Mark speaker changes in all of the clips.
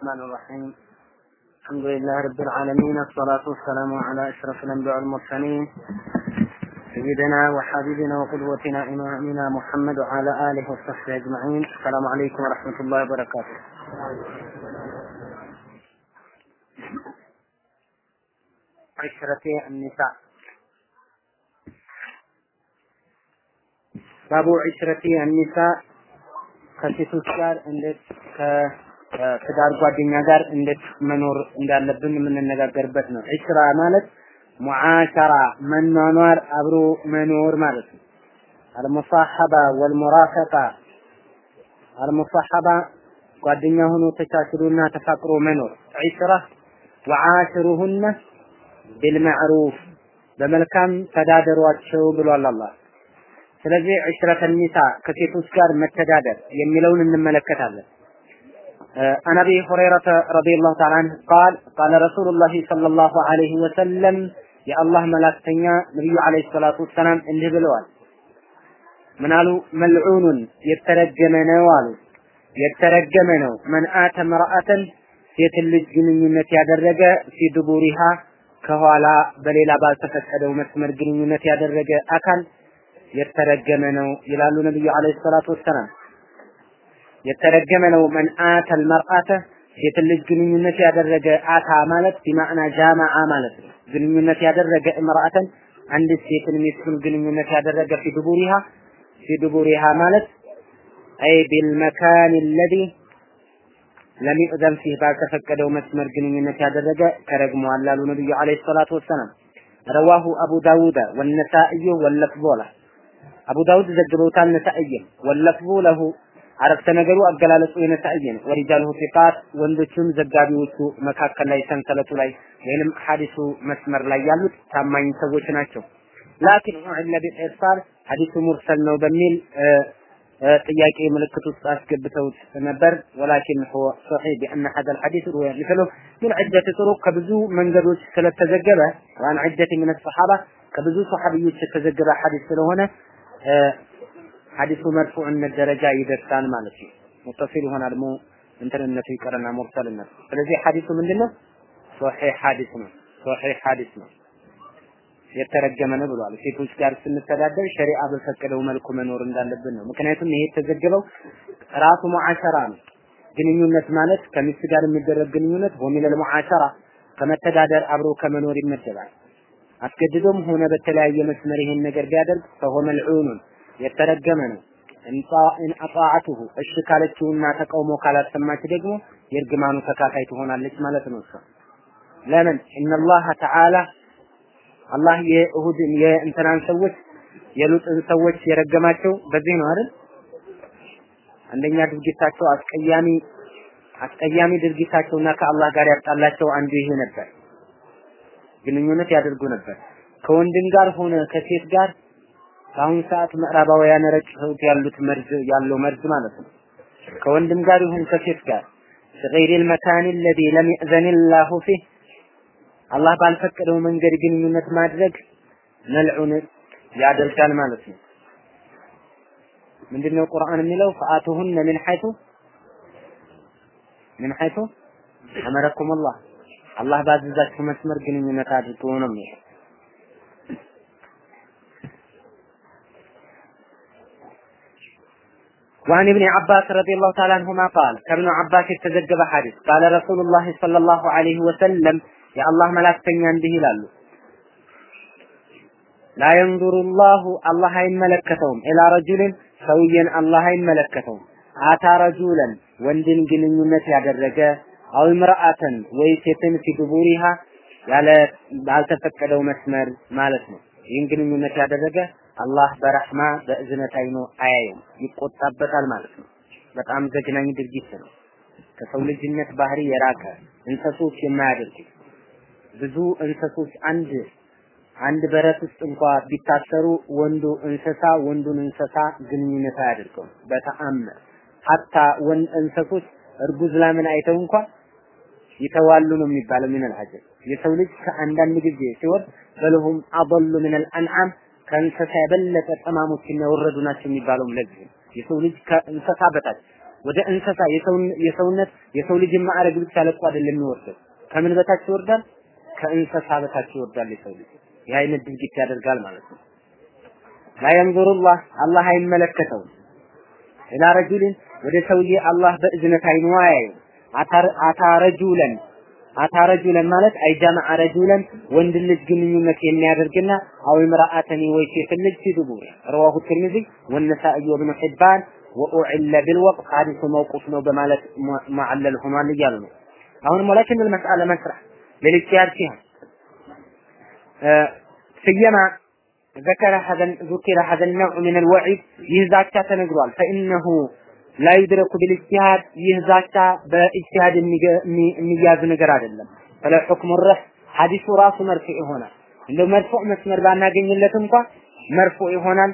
Speaker 1: الرحمن الرحيم الحمد لله رب العالمين الصلاة والسلام على أشرف الأنبياء والمرسلين سيدنا وحبيبنا وقدوتنا إمامنا محمد وعلى آله وصحبه أجمعين السلام عليكم ورحمة الله وبركاته عشرة النساء ባቡ ዒሽረቲ አኒሳ ከሴቶች ጋር እንዴት ከትዳር ጓደኛ ጋር እንዴት መኖር እንዳለብን የምንነጋገርበት ነው። ዒሽራ ማለት ሙዓሸራ መኗኗር፣ አብሮ መኖር ማለት ነው። አልሙሳሐባ ወልሙራፈቃ አልሙሳሐባ ጓደኛ ሆኖ ተቻችሎና ተፋቅሮ መኖር። ዒሽራ ወዓሽሩሁነ ቢልመዕሩፍ በመልካም ተዳደሯቸው ብሏል አላህ። ስለዚህ ዕሽረተ ኒሳ ከሴቶች ጋር መተዳደር የሚለውን እንመለከታለን። عن ابي هريره رضي الله تعالى عنه قال قال رسول الله صلى الله عليه وسلم يا الله መላእክተኛ ነብዩ አለይሂ ሰላቱ ወሰላም እንዲህ ብለዋል። ምን አሉ? መልዑኑን የተረገመ ነው አሉ። የተረገመ ነው መን አተ መርአተን ሴት ልጅ ግንኙነት ያደረገ ፊ ዱቡሪሃ ከኋላ በሌላ ባልተፈቀደው መስመር ግንኙነት ያደረገ አካል የተረገመ ነው ይላሉ ነብዩ አለይሂ ሰላቱ ወሰላም። የተረገመ ነው መን አተል መርአተ ሴት ልጅ ግንኙነት ያደረገ አታ ማለት ቢማዕና ጃማዓ ማለት ነው። ግንኙነት ያደረገ እምራአተን አንድ ሴትን ሚስቱን ግንኙነት ያደረገ ፊ ዱቡሪሃ ማለት አይ ቢልመካን አለዚ ለም ይዕዘን ፊህ ባልተፈቀደው መስመር ግንኙነት ያደረገ ተረግሟል አሉ ነብዩ አለይሂ ሰላቱ ወሰላም። ረዋሁ አቡ ዳውድ ወነሳኢ ወለፍዙ له አቡ ዳውድ ዘግበውታል። ነሳኢም ወለፍዙ ለሁ አረፍተ ነገሩ አገላለጹ የነሳይ ነው። ወሪጃሉ ፊቃት ወንዶቹም ዘጋቢዎቹ መካከል ላይ ሰንሰለቱ ላይ ወይንም ሐዲሱ መስመር ላይ ያሉት ታማኝ ሰዎች ናቸው። ላኪን ኡዕለ ቢኢርሳል ሐዲሱ ሙርሰል ነው በሚል ጥያቄ ምልክት ውስጥ አስገብተውት ነበር። ولكن هو صحيح بأن هذا الحديث روي ሊሰለው من عدة طرق ከብዙ መንገዶች ስለተዘገበ وعن عدة من صحابة ከብዙ ሰሓቢዎች የተዘገበ ሐዲስ ስለሆነ ሐዲሱ መርፉዕነት ደረጃ ይደርሳል ማለት ነው። ሙተሲል ይሆናል ሞ እንትንነቱ ይቀርና ሙርሰልነት። ስለዚህ ሐዲሱ ምንድነው? صحيح ሐዲስ ነው። صحيح ሐዲስ ነው። የተረገመ ነው ብሏል። ሴቶች ጋር ስንተዳደር ሸሪዓ በፈቀደው መልኩ መኖር እንዳለብን ነው። ምክንያቱም ይሄ የተዘገበው ራሱ معاشرة ነው። ግንኙነት ማለት ከሚስት ጋር የሚደረግ ግንኙነት ومن المعاشرة ከመተዳደር አብሮ ከመኖር ይመደባል። አስገድዶም ሆነ በተለያየ መስመር ይሄን ነገር ቢያደርግ فهو ملعون የተረገመ ነው። إن أطاعته እሺ ካለችውና ተቃውሞ ካላሰማች ደግሞ የእርግማኑ ተካፋይ ትሆናለች ማለት ነው። እሷ ለምን إن الله تعالى አላህ የእሁድን የእንትናን ሰዎች የሉጥን ሰዎች የረገማቸው በዚህ ነው አይደል? አንደኛ ድርጊታቸው አስቀያሚ አስቀያሚ ድርጊታቸውና ከአላህ ጋር ያጣላቸው አንዱ ይሄ ነበር። ግንኙነት ያደርጉ ነበር ከወንድም ጋር ሆነ ከሴት ጋር በአሁኑ ሰዓት ምዕራባውያን ረጭተውት ያሉት መርዝ ያለው መርዝ ማለት ነው። ከወንድም ጋር ይሁን ከሴት ጋር غير المكان الذي لم يأذن الله فيه አላህ ባልፈቀደው መንገድ ግንኙነት ማድረግ መልዑን ያደርጋል ማለት ነው። ምንድነው ቁርአን የሚለው ፈአቱሁነ ምን ሐይቱ ምን ሐይቱ አመረኩም አላህ አላህ ባዘዛችሁ መስመር ግንኙነት አድርጉ ነው የሚለው። وعن ابن عباس رضي الله تعالى عنهما قال كابن عباس የተዘገበ ሐዲስ قال رسول الله صلى الله عليه وسلم የአላህ መላእክተኛ እንዲህ ይላሉ ላ የንዙሩ ላሁ አላህ አይመለከተውም ኢላ ረጁልን ሰውዬን አላህ አይመለከተውም አታ ረጁለን ወንድን ግንኙነት ያደረገ አው ምርአተን ወይ ሴትን ፊ ዱቡሪሃ ያለ ባልተፈቀደው መስመር ማለት ነው። ይህን ግንኙነት ያደረገ አላህ በረህማ በእዝነት አይኖ አያየውም፣ ይቆጣበታል ማለት ነው። በጣም ዘግናኝ ድርጊት ነው። ከሰው ልጅነት ባህሪ የራቀ እንሰሶች የማያደርጉት ብዙ እንሰሶች አንድ አንድ በረት ውስጥ እንኳ ቢታሰሩ ወንዱ እንስሳ ወንዱን እንስሳ ግንኙነት አያደርገውም በተአምር ሀታ ወንድ እንሰሶች እርጉዝ ላምን አይተው እንኳ ይተዋሉ ነው የሚባለው ምን አልሐጀብ የሰው ልጅ ከአንዳንድ ጊዜ ሲወርድ በለሁም አضሉ ምን አልአንዓም ከእንስሳ የበለጠ ጠማሞችና የወረዱ ናቸው የሚባለውም ለዚህ የሰው ልጅ ከእንስሳ በታች ወደ እንስሳ የሰውነት የሰው ልጅ ማዕረግ ብቻ ለቆ አይደለም የሚወርደው። ከምን በታች ይወርዳል? ከእንስሳ በታች ይወርዳል የሰው ልጅ። ይህ ድርጊት ያደርጋል ማለት ነው። ላ የንዙሩላህ አላህ አይመለከተውም። ኢላ ረጁልን ወደ ሰውዬ አላህ በእዝነት አይኑ አያየው አታ አታ ረጁለን ማለት አይጃመዐ ረጁለን ወንድ ልጅ ግንኙነት የሚያደርግና አው ምራአተኒ ወይ ሴት ልጅ ሲዱቡር ረዋሁ ትርሚዚ ወነሳኢ ወብኑ ሒባን ወኡዕለ ቢልወቅት ሐዲሱ መውቁፍ ነው በማለት ማዕለል ሆኗል እያሉ ነው አሁንም ወላኪን المسألة መስራ للاجتهاد فيها سيما ذكر هذا ذكر هذا النوع من الوعيد يهزاك تنقرال فإنه ላዩድረኩ ቢልኢጅቲሃድ ይህ ዛቻ በኢጅቲሃድ የሚያዝ ነገር አይደለም። ፈለ ሑክሙ ረፍ ሐዲሱ ራሱ መርፉዕ ይሆናል። እንደ መርፉዕ መስመር ባናገኝለት እንኳ መርፉዕ ይሆናል።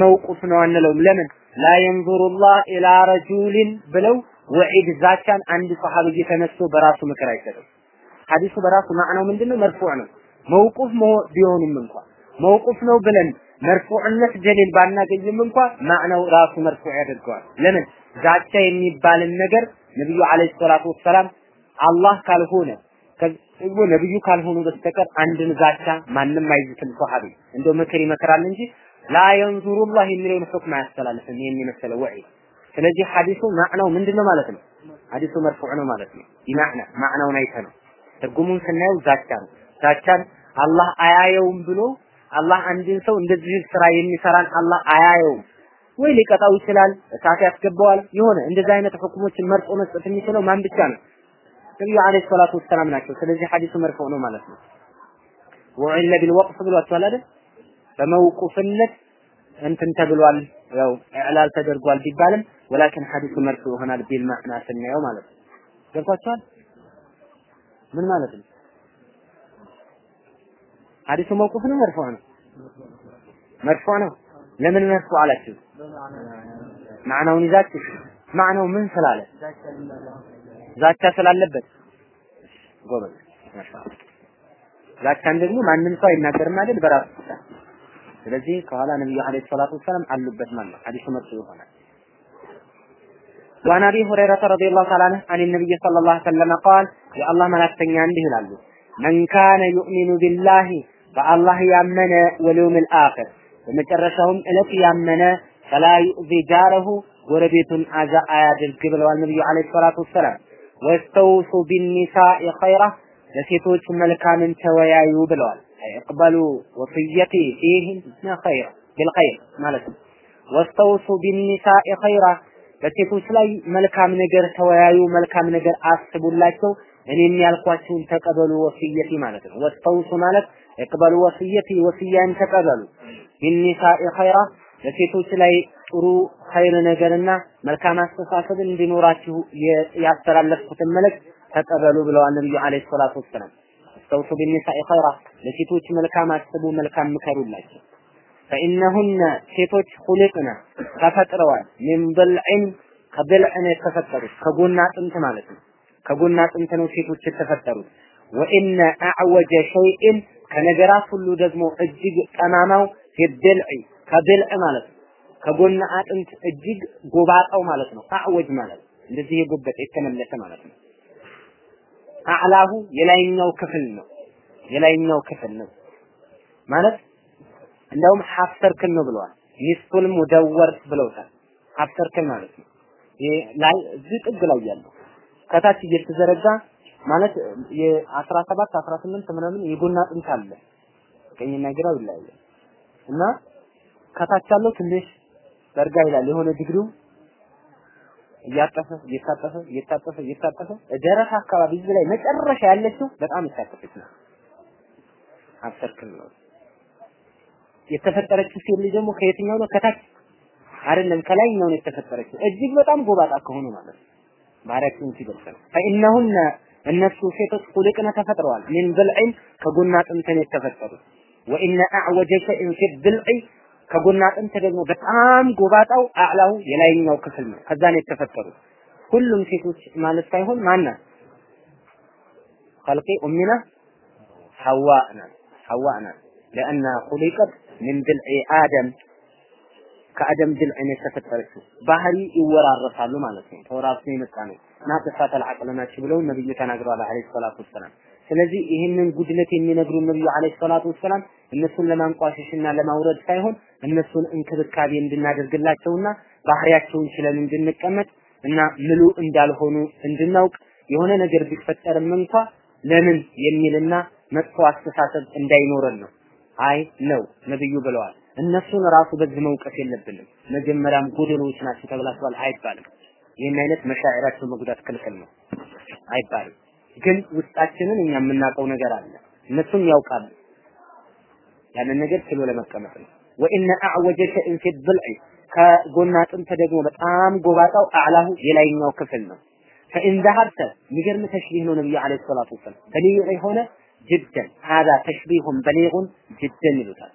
Speaker 1: መውቁፍ ነው አንለውም። ለምን ላ የንዙሩላህ ኢላ ረጁልን ብለው ወዒድ ዛቻን አንድ ሰሃቢ ተነስቶ በራሱ ምክር አይሰጥም። ሐዲሱ በራሱ ማዕናው ምንድነው? መርፉዕ ነው። መውቁፍ ቢሆንም እንኳ መውቁፍ ነው ብለን መርፉዕነት ደሊል ባናገኝም እንኳን ማዕናው ራሱ መርፉዕ ያደርገዋል። ለምን? ዛቻ የሚባልን ነገር ነብዩ አለይሂ ሰላቱ ወሰላም አላህ ካልሆነ ከዚህ ነብዩ ካልሆኑ በስተቀር አንድን ዛቻ ማንም አይዝትም ሷሐቢ እንደው ምክር ይመክራል እንጂ ላ የንዙሩላህ የሚለውን ሁክም አያስተላልፍም ይሄን የመሰለ ወዒ። ስለዚህ ሐዲሱ ማዕናው ምንድነው ማለት ነው? ሐዲሱ መርፉዕ ነው ማለት ነው። ይማዕና ማዕናውን አይተ ነው ትርጉሙን ስናየው ዛቻ ነው። ዛቻን አላህ አያየውም ብሎ አላህ አንድን ሰው እንደዚህ ስራ የሚሰራን አላህ አያየውም። ወይ ሊቀጣው ይችላል እሳት ያስገባዋል የሆነ እንደዚህ አይነት ሁክሞችን መርጦ መስጠት የሚችለው ማን ብቻ ነው? ነብዩ አለይሂ ሰላቱ ወሰላም ናቸው። ስለዚህ ሐዲሱ መርፉዕ ነው ማለት ነው። ወዒለ ቢልወቅፍ ብሏቸዋል አይደል? በመውቁፍነት እንትን ተብሏል ያው ኢዕላል ተደርጓል ቢባልም ወላኪን ሐዲሱ መርፉዕ ይሆናል ቢል ማዕና ስናየው ማለት ነው። ገብቷችኋል ምን ማለት ነው ሐዲሱ መውቁፍ ነው? መርፉዕ ነው? መርፉዕ ነው። ለምን መርፉዕ አላችሁ? ማዕናውን ይዛችሁ ማዕናው ምን ስላለ? ዛቻ ስላለበት። ጎበዝ። ዛቻን ደግሞ ማንም ሰው አይናገርም አይደል? በራሱ ስለዚህ ከኋላ ነብዩ አለይሂ ሰላቱ ወሰለም አሉበት ማለት ነው። ሐዲሱ መርፉዕ ይሆናል። وعن ابي هريره رضي الله تعالى عنه عن النبي صلى الله عليه وسلم قال يا الله ملائكتኛ እንዲህ ይላሉ። من كان يؤمن بالله በአላህ ያመነ ወሊውሚል አኺር በመጨረሻውም እለት ያመነ ፈላ ዩዕዚ ጃረሁ ጎረቤቱን አዛ አያድርግ ብለዋል ነብዩ አለይሂ ሰላቱ ወሰላም። ወስተውሱ ቢኒሳኢ ኸይራ ለሴቶች መልካምን ተወያዩ ብለዋል። እቅበሉ ወፍየቲ ፊህነ ኸይራ ቢልኸይር ማለት ነው። ወስተውሱ ቢኒሳኢ ኸይራ በሴቶች ላይ መልካም ነገር ተወያዩ፣ መልካም ነገር አስቡላቸው፣ እኔም ያልኳችሁን ተቀበሉ። ወፍየቲ ማለት ነው። ወስተውሱ ማለት ይቅበሉ ወፍየቲ ወፍያን ተቀበሉ። ቢኒሳኢ ኸይራ በሴቶች ላይ ጥሩ ኸይር ነገርና መልካም አስተሳሰብ እንዲኖራችሁ ያስተላለፍኩትን መልእክት ተቀበሉ ብለዋል ነብዩ አለይሂ ሰላቱ ወሰላም። አስተውሱ ቢኒሳኢ ኸይራ ለሴቶች መልካም አስቡ መልካም ምከሩላቸው። ፈኢነሁነ ሴቶች ሁልቅነ ተፈጥረዋል። ሚን ብልዕን ከብልዕ ነው የተፈጠሩት ከጎና አጥንት ማለት ነው። ከጎና አጥንት ነው ሴቶች የተፈጠሩት ወኢነ አዕወጀ ሸይእን ከነገራት ሁሉ ደግሞ እጅግ ጠማማው የብልዕ ከብልዕ ማለት ነው ከጎና አጥንት እጅግ ጎባጣው ማለት ነው አዕወጅ ማለት እንደዚህ የጎበጠ የተመለሰ ማለት ነው አዕላሁ የላይኛው ክፍል ነው የላይኛው ክፍል ነው ማለት እንደውም ሀፍ ሰርክል ነው ብለዋል ኒስፉል ሙደወር ብለውታል ሀፍ ሰርክል ማለት ነው ላይ እዚህ ጥግ ላይ ያለው ማለት የአስራ ሰባት አስራ ስምንት ምናምን የጎና አጥንት አለ። ቀኝና ግራው ይለያያል። እና ከታች ያለው ትንሽ ዘርጋ ይላል። የሆነ ዲግሪው እያጠፈ እየታጠፈ እየታጠፈ እየታጠፈ ደረስ አካባቢ እዚህ ላይ መጨረሻ ያለችው በጣም የታጠፈች ነው አብሰርክል ነው። የተፈጠረችው ሴት ልጅ ደግሞ ከየትኛው ነው? ከታች አይደለም ከላይኛው ነው የተፈጠረችው። እጅግ በጣም ጎባጣ ከሆኑ ማለት ነው። ሲገልጽ ነው ፈኢነሁነ እነሱ ሴቶች ሁልቅነ ተፈጥረዋል። ሚን ብልዕን ከጎና አጥንትን የተፈጠሩ ወኢነ አዕወጀ ሸይን ፊ ብልዕ ከጎና አጥንት ደግሞ በጣም ጎባጣው አዕላው የላይኛው ክፍል ነው። ከዛ ነው የተፈጠሩት። ሁሉም ሴቶች ማለት ሳይሆን ማናት ኸልቂ ኡሚና ሐዋ ናት ለአና ኹሊቀት ምን ድልዒ አደም ከአደም ድልዕ ነው የተፈጠረችው። ባህሪ ይወራረሳሉ ማለት ነው። ተወራርሶ የመጣ ነው። ናቅሳተል ዐቅል ናቸው ብለው ነብዩ ተናግረዋል አለይሂ ሰላቱ ወሰላም። ስለዚህ ይህንን ጉድለት የሚነግሩ ነብዩ አለይሂ ሰላቱ ወሰላም እነሱን ለማንቋሸሽና ለማውረድ ሳይሆን እነሱን እንክብካቤ እንድናደርግላቸውና ባህሪያቸውን ችለን እንድንቀመጥ እና ምሉ እንዳልሆኑ እንድናውቅ የሆነ ነገር ቢፈጠርም እንኳ ለምን የሚልና መጥፎ አስተሳሰብ እንዳይኖረን ነው። አይ ነው ነብዩ ብለዋል። እነሱን ራሱ በዚህ መውቀስ የለብንም። መጀመሪያም ጎደሎች ናቸው ተብላችኋል አይባልም። ይህን አይነት መሻዕራቸው መጉዳት ክልክል ነው አይባልም። ግን ውስጣችንን እኛ የምናውቀው ነገር አለ፣ እነሱም ያውቃሉ። ያንን ነገር ችሎ ለመቀመጥ ነው። ወኢነ አዕወጀ ሸይን ፊ ድልዕ ከጎና አጥንት ደግሞ በጣም ጎባጣው አዕላሁ የላይኛው ክፍል ነው። ፈኢን ዘሀብተ የሚገርም ተሽቢህ ነው ነብዩ አለይሂ ሰላቱ ወሰላም በሊዕ የሆነ ጅደን ሀዛ ተሽቢሁን በሊጉን ጅደን ይሉታል።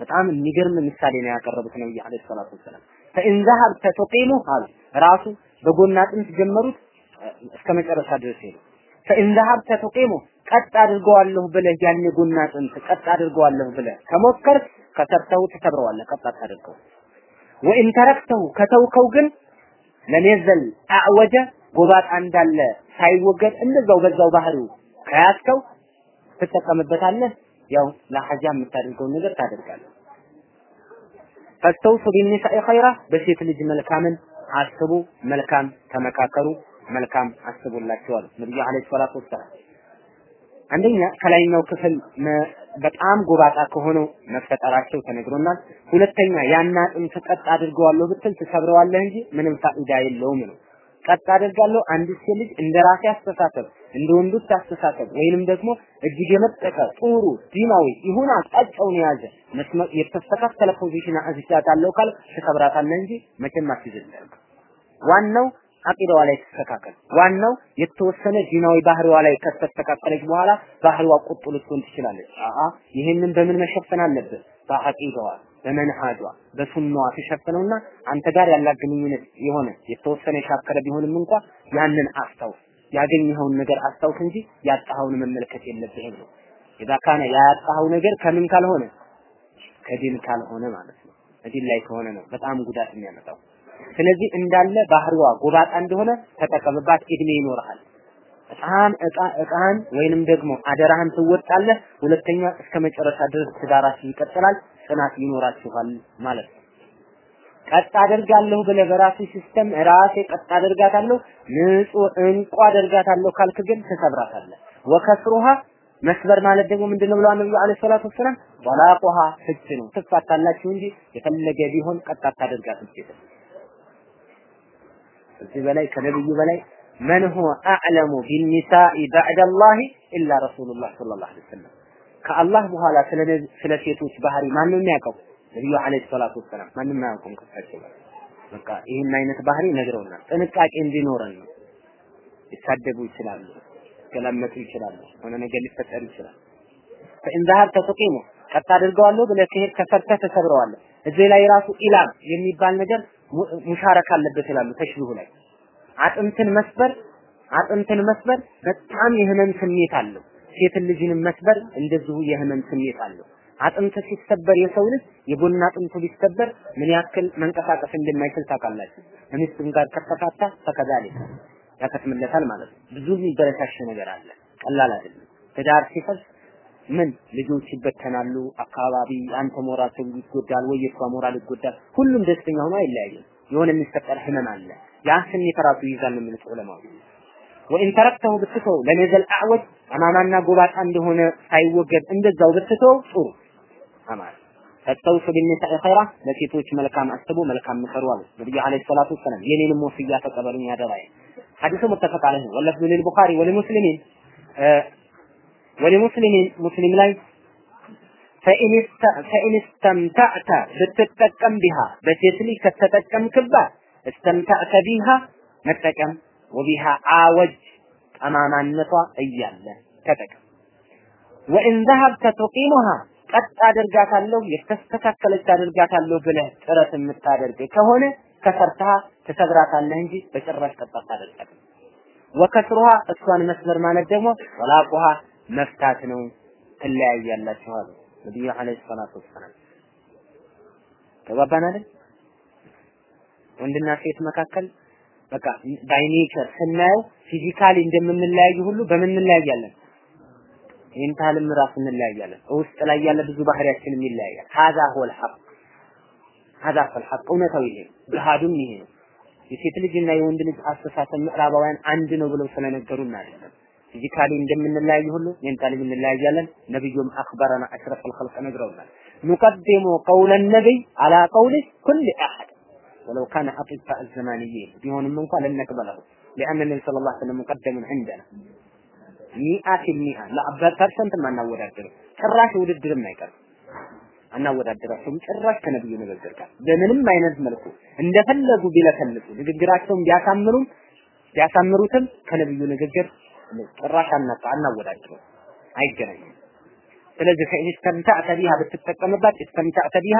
Speaker 1: በጣም የሚገርም ምሳሌ ነው ያቀረቡት ነብዩ አለይሂ ሰላቱ ወሰላም። ፈኢን ዘሀብተ ቱቂሙ አሉ ራሱ በጎና አጥንት ጀመሩት እስከ መጨረሻ ድረስ ሄዱ። ፈኢን ዘሀብተ ቱቂሙ ቀጥ አድርገዋለሁ ብለህ ያን የጎና አጥንት ቀጥ አድርገዋለሁ ብለህ ከሞከር ከሰርተው ትሰብረዋለህ። ቀጥ አታድርገው። ወኢን ተረክተው ከተውከው ግን ለሜዘል አዕወጀ ጎባጣ እንዳለ ሳይወገድ እንደዛው በዛው ባህሪው ከያዝከው ትጠቀምበታለህ። ያው ለሐጃ የምታደርገውን ነገር ታደርጋለህ። ፈስተውሱ ቢኒሳኢ ኸይራ በሴት ልጅ መልካምን አስቡ፣ መልካም ተመካከሩ፣ መልካም አስቡላቸው ነብዩ አለይሂ ሰላቱ ወሰላም። አንደኛ ከላይኛው ክፍል በጣም ጎባጣ ከሆነው መፈጠራቸው ተነግሮናል። ሁለተኛ ያን አጥንት ቀጥ አድርገዋለሁ ብትል ትሰብረዋለህ እንጂ ምንም ፋኢዳ የለውም ነው። ቀጥ አደርጋለሁ አንዲት ሴት ልጅ እንደ ራሴ አስተሳሰብ እንደ ወንዶች አስተሳሰብ ወይንም ደግሞ እጅግ የመጠቀ ጥሩ ዲናዊ ይሁን አቅጣጫውን የያዘ የተስተካከለ position አስይዛታለሁ ካል ትሰብራታለህ እንጂ መቼም አትይዝልህም። ዋናው አቂዳዋ ላይ ተስተካከል። ዋናው የተወሰነ ዲናዊ ባህሪዋ ላይ ከተስተካከለች በኋላ ባህሪዋ ቁጡ ልትሆን ትችላለች። አአ ይህንን በምን መሸፈን አለብህ? በአቂዳዋ በመንሃጇ በሱናዋ ተሸፍነውና አንተ ጋር ያላት ግንኙነት የሆነ የተወሰነ የሻከረ ቢሆንም እንኳ ያንን አስታውስ። ያገኘኸውን ነገር አስታውስ እንጂ ያጣኸውን መመልከት የለብህም ነው። إذا كان ያጣኸው ነገር ከምን ካልሆነ ከዲን ካልሆነ ማለት ነው። ከዲን ላይ ከሆነ ነው በጣም ጉዳት የሚያመጣው። ስለዚህ እንዳለ ባህሪዋ ጎባጣ እንደሆነ ተጠቀምባት፣ እድሜ ይኖርሃል። በጣም እቃ እቃህን ወይንም ደግሞ አደራህን ትወጣለህ። ሁለተኛ እስከ መጨረሻ ድረስ ትዳራችሁ ይቀጥላል፣ ጽናት ይኖራችኋል ማለት ነው። ቀጥ አደርጋለሁ ብለህ በራሱ system ራሴ ቀጥ አደርጋታለሁ ንጹህ እንቁ አደርጋታለሁ ካልክ ግን ትሰብራታለህ። ወከስሩሃ መስበር ማለት ደግሞ ምንድነው ብለዋል ነብዩ አለይሂ ሰላቱ ወሰላም ወላቁሃ ፍች ነው። ትፋታላችሁ እንጂ የፈለገ ቢሆን ቀጥ አታደርጋትም እዚህ በላይ ከነብዩ በላይ መን ሁወ አዕለሙ ቢኒሳኢ በዕደ አላህ ኢላ ረሱሉላህ ሰለላሁ ዐለይሂ ወሰለም ከአላህ በኋላ ስለ ሴቶች ባህሪ ማንም የሚያውቀው ነብዩ አለይሂ ሰላቱ ወሰላም ማንም አያውቁም ከሳቸው በቃ ይህን አይነት ባህሪ ነግረውናል። ጥንቃቄ እንዲኖረን ነው። ሊሳደቡ ይችላሉ፣ ገላመጡ ይችላሉ፣ ሆነ ነገር ሊፈጠር ይችላል። ፈኢን ዘሀብተ ቱቂሙ ቀጥ አድርገዋለሁ ብለህ ከሄድ ከሰርተህ ተሰብረዋለህ። እዚህ ላይ ራሱ ኢላም የሚባል ነገር ሙሻረካ አለበት ይላሉ ተሽቢሁ ላይ አጥንትን መስበር አጥንትን መስበር በጣም የህመም ስሜት አለው። ሴትን ልጅንም መስበር እንደዚሁ የህመም ስሜት አለው። አጥንት ሲሰበር የሰው ልጅ የጎን አጥንቱ ቢሰበር ምን ያክል መንቀሳቀስ እንደማይችል ታውቃላችሁ። ሚስቱም ጋር ከተፋታ ፈከዛሊከ ያከትምለታል ማለት ነው። ብዙ የሚበረታሽ ነገር አለ። ቀላል አይደለም። ትዳር ሲፈርስ ምን ልጆች ይበተናሉ፣ አካባቢ አንተ ሞራል ይጎዳል ወይ የሷ ሞራል ይጎዳል። ሁሉም ደስተኛ ሆኖ አይለያይም። የሆነ የሚፈጠር ህመም አለ። ያ ስሜት ራሱ ይይዛል ነው የሚሉት ዑለማው። ወኢን ተረክተሁ ብትተው ለነዘል አዕወድ አማማና ጎባጣ እንደሆነ ሳይወገድ እንደዛው ብትተው ጥሩ። አማን ፈተውሱ ቢኒሳኢ ኸይራ ለሴቶች መልካም አስቡ መልካም ምከሩ አሉ። ነብዩ አለይሂ ሰላቱ ወሰላም የኔንም ወስያ ተቀበሉኝ አደራዬ ሐዲሱ ሙተፈቅ ዐለይሂ ወለፍዙ ሊልቡኻሪ ወለሙስሊሚን ወለሙስሊሚን ሙስሊም ላይ ፈኢን እስተምታዕተ ብትጠቀም ቢሃ በሴት ልጅ ከተጠቀምክባት እስተምታዕተ ቢሃ መጠቀም ወቢሃ አወጅ ጠማማነቷ እያለ ተጠቀም። ወኢን ዘሀብተ ቱቂሙሃ ቀጥ አደርጋታለሁ የተስተካከለች አደርጋታለሁ ብለህ ጥረት የምታደርግ ከሆነ ከሰርተሃ ትሰብራታለህ እንጂ በጭራሽ ቀጥ አታደርጋትም። ወከስሩሃ እሷን መስበር ማለት ደግሞ ወላቁሃ መፍታት ነው። ትለያያላችሁ አሉ ነብዩ አለይሂ ሰላቱ ወሰላም። ተግባባን አይደል? ወንድና ሴት መካከል በቃ by nature ስናየው physically እንደምንለያይ ሁሉ በምን እንለያያለን? mental ም ራሱ እንለያያለን። ውስጥ ላይ ያለ ብዙ ባህሪያችንም ይለያያል። هذا هو الحق هذا هو الحق እውነታው ይሄ ነው። ገሃዱም ይሄ ነው። የሴት ልጅና የወንድ ልጅ አስተሳሰብ ምዕራባውያን አንድ ነው ብለው ስለነገሩን አይደለም። physically እንደምንለያይ ሁሉ mentally እንለያያለን። ነብዩም أخبرنا أشرف الخلق ነግረውናል። نقدم قول النبي على قول كل أحد ወለው ካነ አጢፋ الزمانيين ቢሆንም እንኳን ለነቅበለው لأن النبي صلى الله عليه وسلم مقدم عندنا ሚአ ፊል ሚአ ፐርሰንት አናወዳድርም። ጭራሽ ውድድርም አይቀርም። አናወዳድራቸውም ጭራሽ ከነብዩ ንግግር ጋር በምንም አይነት መልኩ እንደፈለጉ ቢለፈልፉ ንግግራቸውን ቢያሳምሩም ቢያሳምሩትም ከነብዩ ንግግር ጭራሽ አናጣ አናወዳድረው አይገናኝም። ስለዚህ ከኢን እስተምታዕተ ቢሃ ብትጠቀምባት እስተምታዕተ ቢሃ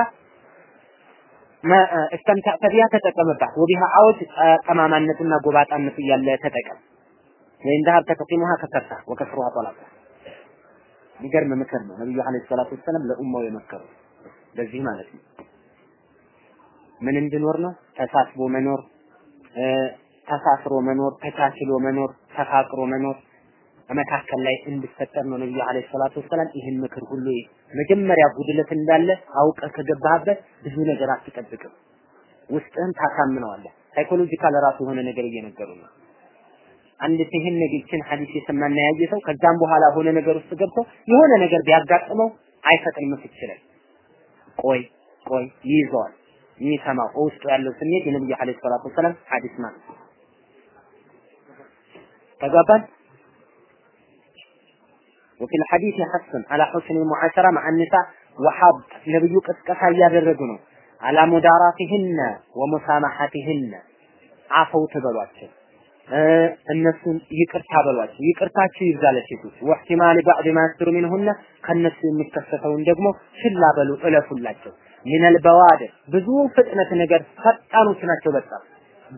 Speaker 1: እስተምታዕተ ቢሃ ተጠቀምባት። ወቢሃ አውድ ጠማማነቱና ጎባጣነቱ እያለ ተጠቀም። ወይን ዳህር ተቀሲሙሃ ከሰርታ ወከስሩሃ ጠላቃ የሚገርም ምክር ነው ነብዩ አለይሂ ሰላቱ ወሰለም ለኡማው የመከሩ በዚህ ማለት ነው። ምን እንድኖር ነው? ተሳስቦ መኖር፣ ተሳስሮ መኖር፣ ተቻችሎ መኖር፣ ተፋቅሮ መኖር መካከል ላይ እንዲፈጠር ነው ነብዩ عليه الصلاة والسلام ይህን ምክር ሁሉ መጀመሪያ ጉድለት እንዳለ አውቀህ ከገባህበት ብዙ ነገር አትጠብቅም። ውስጥህን ታሳምነዋለህ። psychological ራሱ የሆነ ነገር እየነገሩ ነው። አንድ ይህን ነገችን ሐዲስ የሰማና ያየ ሰው ከዛም በኋላ ሆነ ነገር ውስጥ ገብቶ የሆነ ነገር ቢያጋጥመው አይፈጥንም ፍች ላይ ቆይ ቆይ ይይዘዋል። የሚሰማው ውስጡ ያለው ስሜት የነብዩ عليه الصلاة والسلام ሐዲስ ማለት ነው። ተግባባን? ወፊ ልሐዲስ ሐሱን አላ ሑስኒ ሙዓሸራ መዓ ኒሳ ወሐብ ነብዩ ቅስቀሳ እያደረጉ ነው። አላ ሙዳራቲህነ ወሙሳማሐቲህነ አፈው ትበሏቸው፣ እነሱን ይቅርታ በሏቸው፣ ይቅርታችሁ ይብዛ ለሴቶች። ወሕቲማል ባዕድ ማያስትሩ ሚንሁነ ከእነሱ የሚከሰተውን ደግሞ ችላ በሉ እለፉላቸው። ሚነል በዋድር ብዙ ፍጥነት ነገር ፈጣኖች ናቸው። በጣም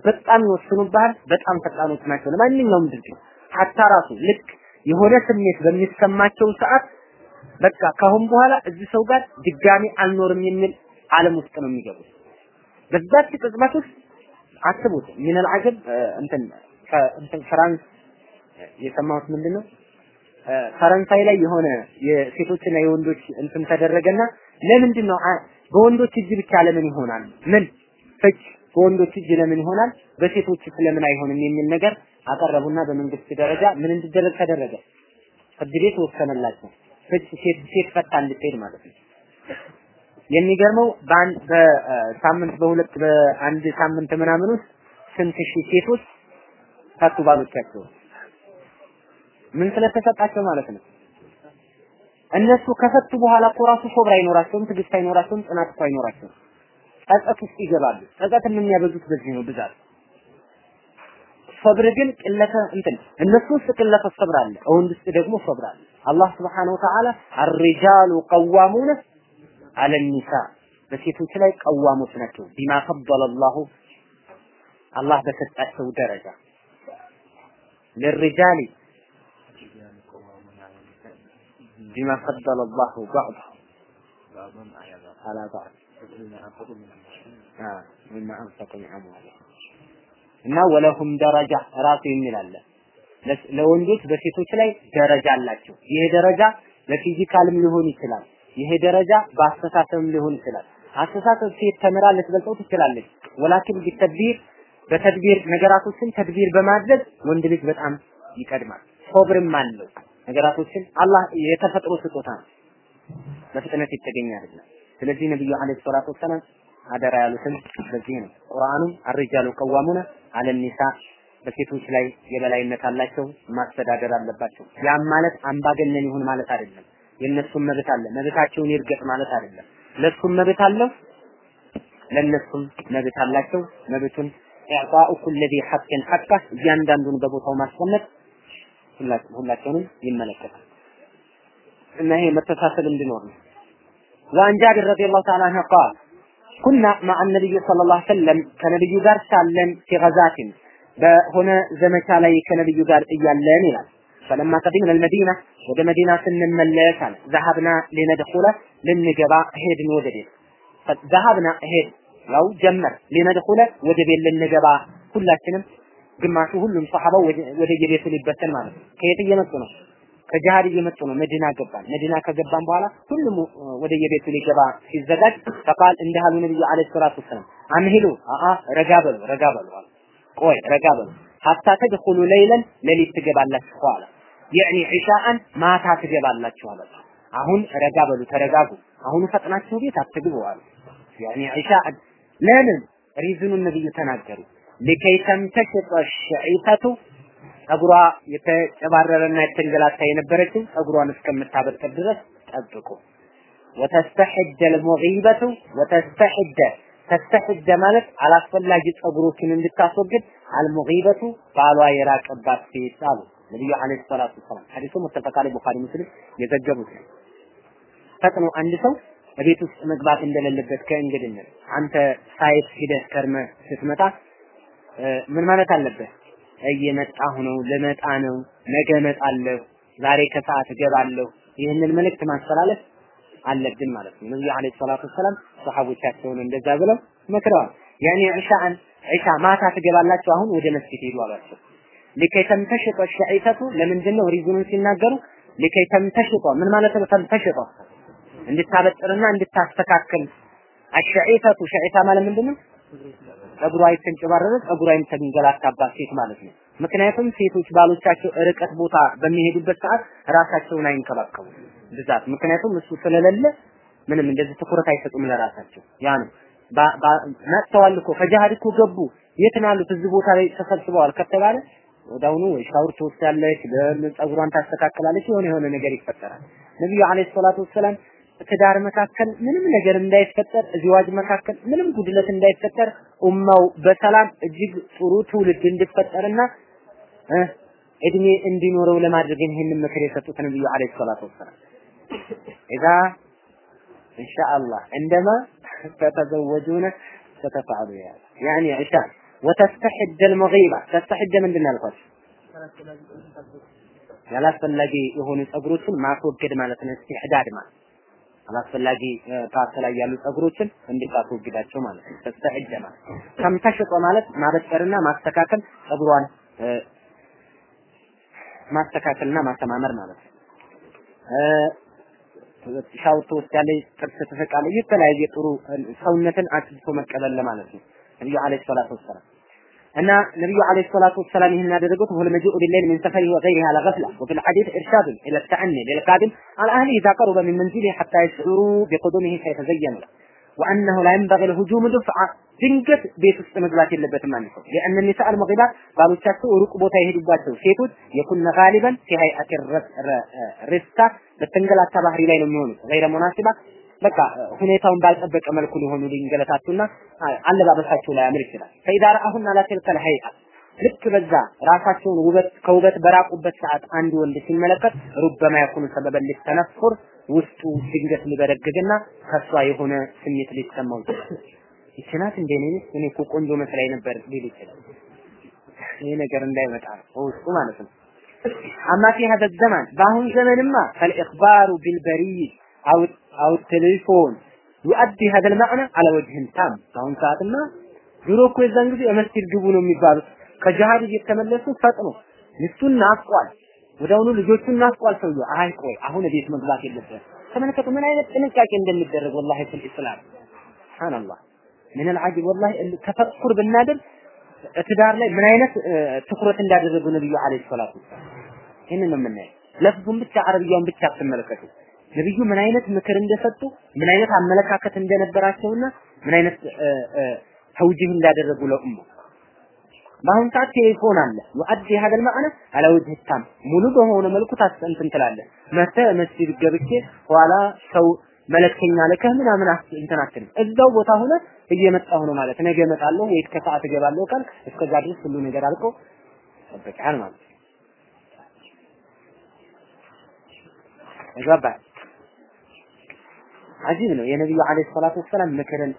Speaker 1: በጣም ይወስኑብሃል። በጣም ፈጣኖች ናቸው ለማንኛውም ድርጊት ሀታ ራሱ ልክ የሆነ ስሜት በሚሰማቸው ሰዓት በቃ ካሁን በኋላ እዚህ ሰው ጋር ድጋሚ አልኖርም የሚል ዓለም ውስጥ ነው የሚገቡት። በዛች ቅጽበት ውስጥ አስቡት ሚነል አጀብ እንትን ፍራንስ የሰማሁት ምንድን ነው ፈረንሳይ ላይ የሆነ የሴቶችና የወንዶች እንትን ተደረገና ለምንድን ነው በወንዶች እጅ ብቻ ለምን ይሆናል? ምን ፍች በወንዶች እጅ ለምን ይሆናል? በሴቶች ስለምን አይሆንም የሚል ነገር አቀረቡና በመንግስት ደረጃ ምን እንዲደረግ ተደረገ። ፍርድ ቤት ወሰነላቸው። ፍች ሴት ሴት ፈታ እንድትሄድ ማለት ነው። የሚገርመው በአንድ በሳምንት በሁለት በአንድ ሳምንት ምናምን ውስጥ ስንት ሺህ ሴቶች ፈቱ ባሎቻቸው ምን ስለተሰጣቸው ማለት ነው። እነሱ ከፈቱ በኋላ እኮ ራሱ ሶብር አይኖራቸውም፣ ትዕግስት አይኖራቸውም፣ ጽናት እኮ አይኖራቸውም። ጸጸት ውስጥ ይገባሉ። ጸጸትን የሚያበዙት በዚህ ነው ብዛት። صبر جن إلا كأنتن النصوص كلا فصبر عليه أو نستدعمه صبر عليه الله سبحانه وتعالى الرجال قوامون على النساء بس يفتلك قوام سنته بما فضل الله الله بس أسوأ درجة للرجال بما فضل الله بعض على بعض من أنفق من أموالهم እና ወለሁም ደረጃ ራሱ የሚል ለወንዶች በሴቶች ላይ ደረጃ አላቸው። ይሄ ደረጃ በፊዚካልም ሊሆን ይችላል። ይሄ ደረጃ በአስተሳሰብም ሊሆን ይችላል። አስተሳሰብ ሴት ተምራ ልትበልጠው ትችላለች። ወላኪን ቢተድቢር በተድቢር ነገራቶችን ተድቢር በማድረግ ወንድ ልጅ በጣም ይቀድማል። ሶብርም አለው። ነገራቶችን አላህ የተፈጥሮ ስጦታ ነው። በፍጥነት የተገኘ ስለዚህ ነብዩ አለይሂ ሰላቱ ወሰላም አደራ ያሉትን በዚህ ነው። ቁርአኑም አርጃሉ ቀዋሙነ አለኒሳ በሴቶች ላይ የበላይነት አላቸው፣ ማስተዳደር አለባቸው። ያም ማለት አምባገነን ይሁን ማለት አይደለም። የነሱም መብት አለ፣ መብታቸውን ይርገጥ ማለት አይደለም። ለሱም መብት አለው፣ ለነሱም መብት አላቸው። መብቱን ኢዕጣኡ ኩል ዚ ሐቅን ሐቃ እያንዳንዱን በቦታው ማስቀመጥ ሁላቸውንም ይመለከታል እና ይሄ መተሳሰብ እንዲኖር ነው። ወአን ጃቢር ረዲየላሁ ተዓላ አንሁ ቃል كنا مع النبي صلى الله عليه وسلم كنبي جار سالم في غزات هنا زمت علي كنبي جار إيالين فلما قدمنا المدينة ودى مدينة سنم الليسان ذهبنا لندخل للنجباء هيد وجبيل فذهبنا هيد لو جمر لندخل وجبيل للنجباء كل سنم جمعته كلهم صحابة وجبيل في لبسل مانا كيف يمتنا ከጃሃድ እየመጡ ነው። መዲና ገባን። መዲና ከገባን በኋላ ሁሉም ወደ የቤቱ ሊገባ ሲዘጋጅ ፈቃል እንዲህ አሉ ነብዩ አለይሂ ሰላቱ ወሰላም አምሂሉ አአ ረጋ በሉ ረጋ በሉ ቆይ ረጋ በሉ ሐታ ተድኹሉ ለይለን ሌሊት ትገባላችሁ አለ። የዕኒ ዒሻአን ማታ ትገባላችሁ አለ። አሁን ረጋ በሉ ተረጋጉ። አሁን ፈጥናችሁ ቤት አትግቡ አሉ። ያኒ ዒሻአን ለምን ሪዝኑን ነብዩ ተናገሩ። ሊከይ ተምተሽጠ ሸዒፈቱ ጸጉሯ የተጨባረረና የተንገላታ የነበረችው ጸጉሯን እስከምታበጥር ድረስ ጠብቁ። ወተስተሕደ ልሙጊበቱ ወተስተሕደ تستحد ማለት አላስፈላጊ ጸጉሮችን እንድታስወግድ المغيبة ባሏ የራቀባት ሴት አሉ ነቢዩ عليه الصلاة والسلام። ሐዲሱ متفق عليه ቡኻሪ ሙስሊም የዘገቡት ነው። ፈጥኖ አንድ ሰው ቤት ውስጥ መግባት እንደሌለበት ከእንግድነት አንተ site ሂደህ ከርመህ ስትመጣ ምን ማለት አለበት? እየመጣሁ ነው፣ ልመጣ ነው፣ ነገ እመጣለሁ፣ ዛሬ ከሰዓት እገባለሁ። ይህንን መልእክት ማስተላለፍ አለብን ማለት ነው። ነብዩ አለይሂ ሰላቱ ወሰላም ሰሃቦቻቸውን እንደዛ ብለው መክረዋል። ያኔ ዒሻን ዒሻ ማታ ትገባላችሁ፣ አሁን ወደ መስጊድ ሄዱ አሏቸው። ሊከይ ተምተሽጦ ሸዒፈቱ ለምንድን ነው ሪዝኑን ሲናገሩ ሊከይ ተምተሽጦ ምን ማለት ነው? ተምተሽጦ እንድታበጥርና እንድታስተካክል አሸዒፈቱ ሸዒፋ ማለት ምንድን ነው? ጸጉሯ የተንጨባረረ ጸጉሯ የተንገላታባት ሴት ማለት ነው። ምክንያቱም ሴቶች ባሎቻቸው ርቀት ቦታ በሚሄዱበት ሰዓት ራሳቸውን አይንከባከቡ ብዛት። ምክንያቱም እሱ ስለሌለ ምንም እንደዚህ ትኩረት አይሰጡም ለራሳቸው። ያ ነው መጥተዋል እኮ ከጃሃድ እኮ ገቡ። የት ነው ያሉት? እዚህ ቦታ ላይ ተሰብስበዋል ከተባለ ወዳውኑ ሻውር ትወስዳለች፣ ጸጉሯን ታስተካክላለች፣ የሆነ የሆነ ነገር ይፈጠራል። ነብዩ አለይሂ ሰላቱ ወሰላም ትዳር መካከል ምንም ነገር እንዳይፈጠር፣ እዚዋጅ መካከል ምንም ጉድለት እንዳይፈጠር ኡማው በሰላም እጅግ ጥሩ ትውልድ እንዲፈጠርና እድሜ እንዲኖረው ለማድረግ ይህንን ምክር የሰጡት ነብዩ عليه الصلاة والسلام። إذا إن شاء الله عندما تتزوجون ستفعلون ያለ يعني ኢሻ وتستحد المغيبة تستحد ምንድን ያልኳቸው ያላስፈላጊ የሆኑ ጸጉሮችን ማስወገድ ማለት ነው። استحداد ማለት አላስፈላጊ part ላይ ያሉ ጸጉሮችን እንድታስወግዳቸው ማለት ነው። تستحد ማለት ማለት ማበጠርና ማስተካከል ጸጉሯን ማስተካከልና ማሰማመር ማለት ነው። ሻውር ትወስዳለች፣ ጥርስ ትፍቃለች፣ የተለያየ ጥሩ ሰውነትን አጽድቶ መቀበል ለማለት ነው። ነብዩ አለይሂ ሰላቱ ወሰላም أن النبي عليه الصلاة والسلام هنا درجته هو المجيء بالليل من سفره وغيره على غفلة. وفي الحديث إرشاد إلى التعني للقادم على أهله إذا قرب من منزله حتى يشعروا بقدومه حيث زين وأنه لا ينبغي الهجوم دفعة تنقص بيت استمدلات اللبة المانسة لأن النساء المغيبات قالوا تشاكسوا ركبوا تيه دبات وشيكوت يكون غالبا في هيئة الرسة على تباهري ليل ميونس غير مناسبة በቃ ሁኔታውን ባልጠበቀ መልኩ ሊሆኑ ሊንገለታቱና አለባበሳቸው ላይ ያምር ይችላል። ፈኢዛ ረአሁን አላ ተልከል ሀይአ ልክ በዛ ራሳቸውን ውበት ከውበት በራቁበት ሰዓት አንድ ወንድ ሲመለከት ሩበማ የኩኑ ሰበበን ሊተነፉር ውስጡ ድንገት ሊበረግግና ከሷ የሆነ ስሜት ሊሰማው ይችላል። ይችናት እንደ እኔ እኔ እኮ ቆንጆ መስላኝ ነበር ሊል ይችላል። ይህ ነገር እንዳይመጣ በውስጡ ማለት ነው። أما في هذا الزمان በአሁን ዘመንማ فالإخبار بالبريد أو أو تلفون يؤدي هذا المعنى على وجه تام። አሁን ሰዓትና ድሮ እኮ የዛን ጊዜ የመስጂድ ግቡ ነው የሚባሉት። ከጃሃድ እየተመለሱ ፈጥኖ ሚስቱን ናፍቋል ወዲያውኑ ልጆቹን ናፍቋል። ሰውዬው አይ ቆይ አሁን ቤት መግባት የለበትም ተመልከቱ ምን አይነት ጥንቃቄ እንደሚደረግ ወላሂ ፊል ኢስላም። ሱብሃንአላህ። ምን አልዓጅብ ወላሂ ተፈኩር ብናደርግ ትዳር ላይ ምን አይነት ትኩረት እንዳደረጉ ነብዩ አለይሂ ሰላቱ ይህንን ነው የምናየው። ለፍዙን ብቻ አረብያውን ብቻ አትመለከቱ ነብዩ ምን አይነት ምክር እንደሰጡ ምን አይነት አመለካከት እንደነበራቸውና ምን አይነት ተውጂህ እንዳደረጉ ለኡማ። በአሁን ሰዓት ቴሌፎን አለ። ወአዲ ሀደል ማዕና አላ ወጅህ ታም። ሙሉ በሆነ መልኩ ታስጠንትን ትላለህ መተህ መስጂድ ገብቼ ኋላ ሰው መለክተኛ ልከህ ምናምን እንትን እዛው ቦታ ሆነ እየመጣሁ ነው ማለት። ነገ እመጣለሁ ወይ ከሰዓት እገባለሁ ቃል እስከዛ ድረስ ሁሉ ነገር አልቆ ጠብቀሃል ማለት ይገባል አጂብ ነው የነብዩ አለይሂ ሰላቱ ወሰላም ምክርን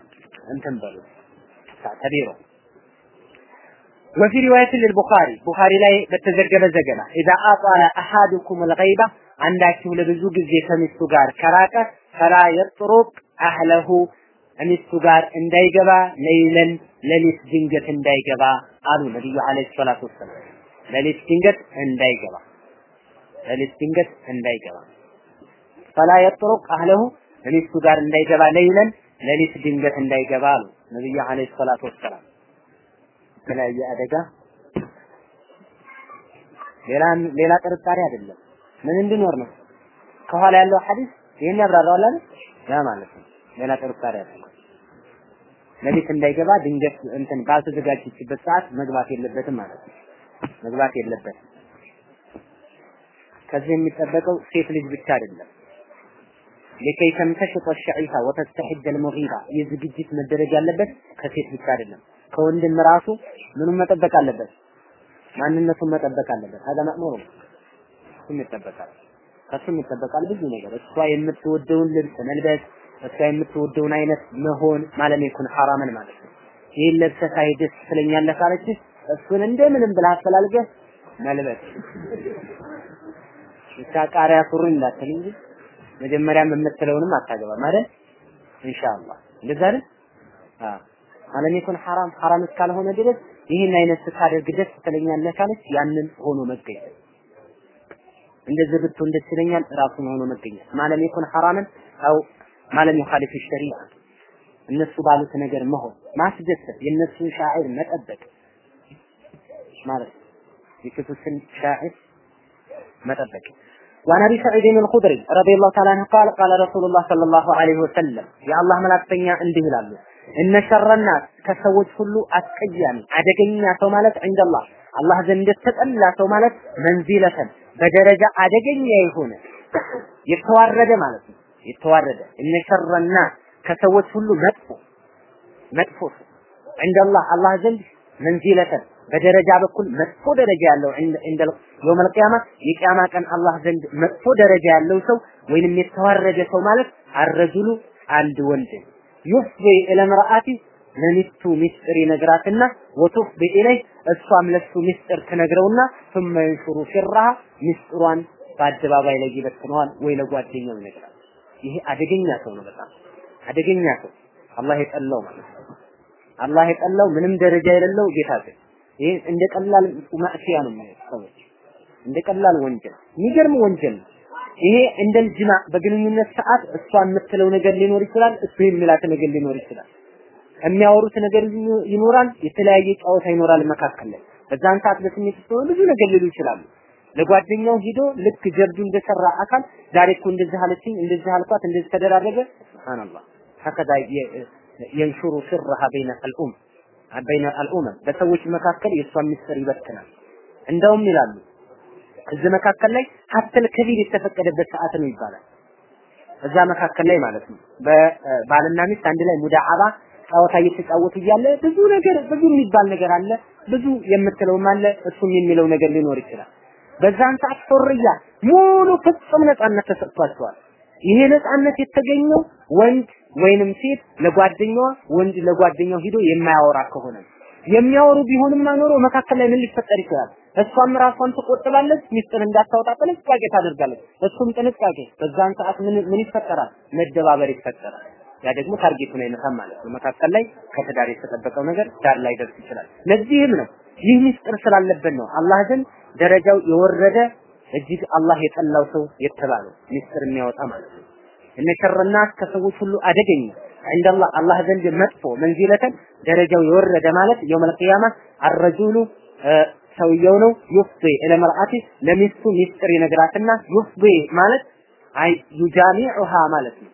Speaker 1: እንትን በሉ ተቢሮ وفي رواية للبخاري بخاري لا بتزرجب زجنا إذا أطال أحدكم الغيبة عندك لبزو ጊዜ ከሚስቱ ጋር ከራቀ ፈላ የጥሩቅ አህለሁ ሚስቱ ጋር እንዳይገባ ለይለን ሌሊት ድንገት እንዳይገባ አሉ ነብዩ አለይሂ ሰላቱ ወሰላም። ሌሊት ድንገት እንዳይገባ ሌሊት ድንገት እንዳይገባ ፈላ የጥሩቅ አህለሁ ሚስቱ ጋር እንዳይገባ ለይለን ሌሊት ድንገት እንዳይገባ አሉ ነብዩ አለይሂ ሰላቱ ወሰላም። የተለያየ አደጋ ሌላ ሌላ ጥርጣሬ አይደለም። ምን እንዲኖር ነው? ከኋላ ያለው ሐዲስ ይሄን ያብራራዋል አይደል? ያ ማለት ነው። ሌላ ጥርጣሬ አይደለም። ሌሊት እንዳይገባ ድንገት እንትን ባልተዘጋጀችበት ሰዓት መግባት የለበትም ማለት ነው። መግባት የለበትም። ከዚህ የሚጠበቀው ሴት ልጅ ብቻ አይደለም። ለከይ ተንተሽጥ الشعيفة وتستحد المغيرة. የዝግጅት መደረግ ያለበት ከሴት ብቻ አይደለም ከወንድም ራሱ ምኑን መጠበቅ አለበት ማንነቱን መጠበቅ አለበት። هذا مأمور ሁሉም ይጠበቃል ከሱም ይጠበቃል ብዙ ነገር። እሷ የምትወደውን ልብስ መልበስ እሷ የምትወደውን አይነት መሆን ማለም ይኩን ሐራምን ማለት ነው። ይህን ለብሰህ ሳይደስ ስለኛለህ ካለችህ እሱን እንደምንም ብላ አፈላልገ መልበስ። ብቻ ቃሪያ ሱሪ እንዳትል እንጂ መጀመሪያም የምትለውንም አታገባም አይደል? ኢንሻአላህ እንደዛ አይደል? አዎ ይኩን ሐራም ሐራም እስካልሆነ ድረስ ይህን አይነት ስታደርግ ደስ ትለኛለህ ካለች ያንን ሆኖ መገኘት እንደዚህ ብትሆን ደስ ይለኛል ራሱን ሆኖ መገኘት ማለም ይኩን ሐራምን አው ማለም ይኻሊፍ ሸሪዓ እነሱ ባሉት ነገር መሆን ማስደሰት የእነሱን ሻዒር መጠበቅ ማለት የክፉስን ሻዒር መጠበቅ وعن ابي سعيد الخدري رضي الله تعالى عنه قال قال رسول الله صلى الله عليه وسلم يا الله መላእክተኛ እንዲህ ይላሉ እነ ሸረናት ከሰዎች ሁሉ አስቀያሚ አደገኛ ሰው ማለት ዐንደላህ አላህ ዘንድ የተጠላ ሰው ማለት መንዚለተን በደረጃ አደገኛ የሆነ የተዋረደ ማለት ነው። የተዋረደ እነ ሸረናት ከሰዎች ሁሉ መጥፎ መጥፎ ሰው ዐንደላህ አላህ ዘንድ መንዚለተን በደረጃ በኩል መጥፎ ደረጃ ያለው እንደ የውመል ቂያማ የቂያማ ቀን አላህ ዘንድ መጥፎ ደረጃ ያለው ሰው ወይንም የተዋረደ ሰው ማለት አረጁሉ አንድ ወንድ ዩፍዚ ኢለ ምርአቲ ለሚስቱ ሚስጥር ይነግራትና ወቱፍዚ ኢለይ እሷም ለሱ ሚስጥር ትነግረውና ثم ينشر سرها ሚስጥሯን በአደባባይ ላይ ይበትነዋል ወይ ለጓደኛው ይነግራል። ይሄ አደገኛ ሰው ነው። በጣም አደገኛ ሰው አላህ የጠላው ማለት ነው። አላህ የጠላው ምንም ደረጃ የሌለው ጌታ ግን ይሄ እንደ ቀላል ማዕሲያ ነው የሚያዩት ሰዎች እንደ ቀላል ወንጀል የሚገርም ወንጀል ነው። ይሄ እንደ ጅማ በግንኙነት ሰዓት እሷ የምትለው ነገር ሊኖር ይችላል፣ እሱ የሚላት ነገር ሊኖር ይችላል። የሚያወሩት ነገር ይኖራል፣ የተለያየ ጨዋታ ይኖራል መካከል ላይ። በዛን ሰዓት በስሜት ስለሆነ ብዙ ነገር ሊሉ ይችላሉ። ለጓደኛው ሂዶ ልክ ጀብዱ እንደሰራ አካል ዛሬ እኮ እንደዚህ አለችኝ፣ እንደዚህ አልኳት፣ እንደዚህ ተደራረገ። ሱብሃንአላህ ሀከዛ የንሹሩ ስርሃ በይነ አልኡም በይነ አልኡመም በሰዎች መካከል የእሷን ምስጢር ይበትናል። እንደውም ይላሉ እዚህ መካከል ላይ ሀተል ከቢር የተፈቀደበት ሰዓት ነው ይባላል። እዛ መካከል ላይ ማለት ነው በባልና ሚስት አንድ ላይ ሙዳዓባ ጨዋታ እየተጫወቱ እያለ ብዙ ነገር ብዙ የሚባል ነገር አለ፣ ብዙ የምትለውም አለ፣ እሱም የሚለው ነገር ሊኖር ይችላል። በዛን ሰዓት ሑርያ ሙሉ ፍጹም ነፃነት ተሰጥቷቸዋል። ይሄ ነፃነት የተገኘው ወንድ ወይንም ሴት ለጓደኛዋ ወንድ ለጓደኛው ሂዶ የማያወራ ከሆነ የሚያወሩ ቢሆንም ኖሮ መካከል ላይ ምን ሊፈጠር ይችላል? እሷም ራሷን ትቆጥባለች፣ ሚስጥር እንዳታወጣ ጥንቃቄ ታደርጋለች። እሱም ጥንቃቄ። በዛን ሰዓት ምን ምን ይፈጠራል? መደባበር ይፈጠራል። ያ ደግሞ ታርጌቱን አይነካም ማለት ነው። መካከል ላይ ከትዳር የተጠበቀው ነገር ዳር ላይ ደርስ ይችላል። ለዚህም ነው ይህ ሚስጥር ስላለበት ነው አላህ ዘንድ ደረጃው የወረደ እጅግ አላህ የጠላው ሰው የተባለው ሚስጥር የሚያወጣ ማለት ነው። እነ ሸርናት ከሰዎች ሁሉ አደገኛ እንደላህ አላህ ዘንድ መጥፎ መንዚለተን ደረጃው የወረደ ማለት የውመል ቂያማ አረጁሉ ሰውየው ነው يفضي إلى امرأته ለሚስቱ ሚስጥር ይነግራትና يفضي ማለት أي يجامعها ማለት ነው።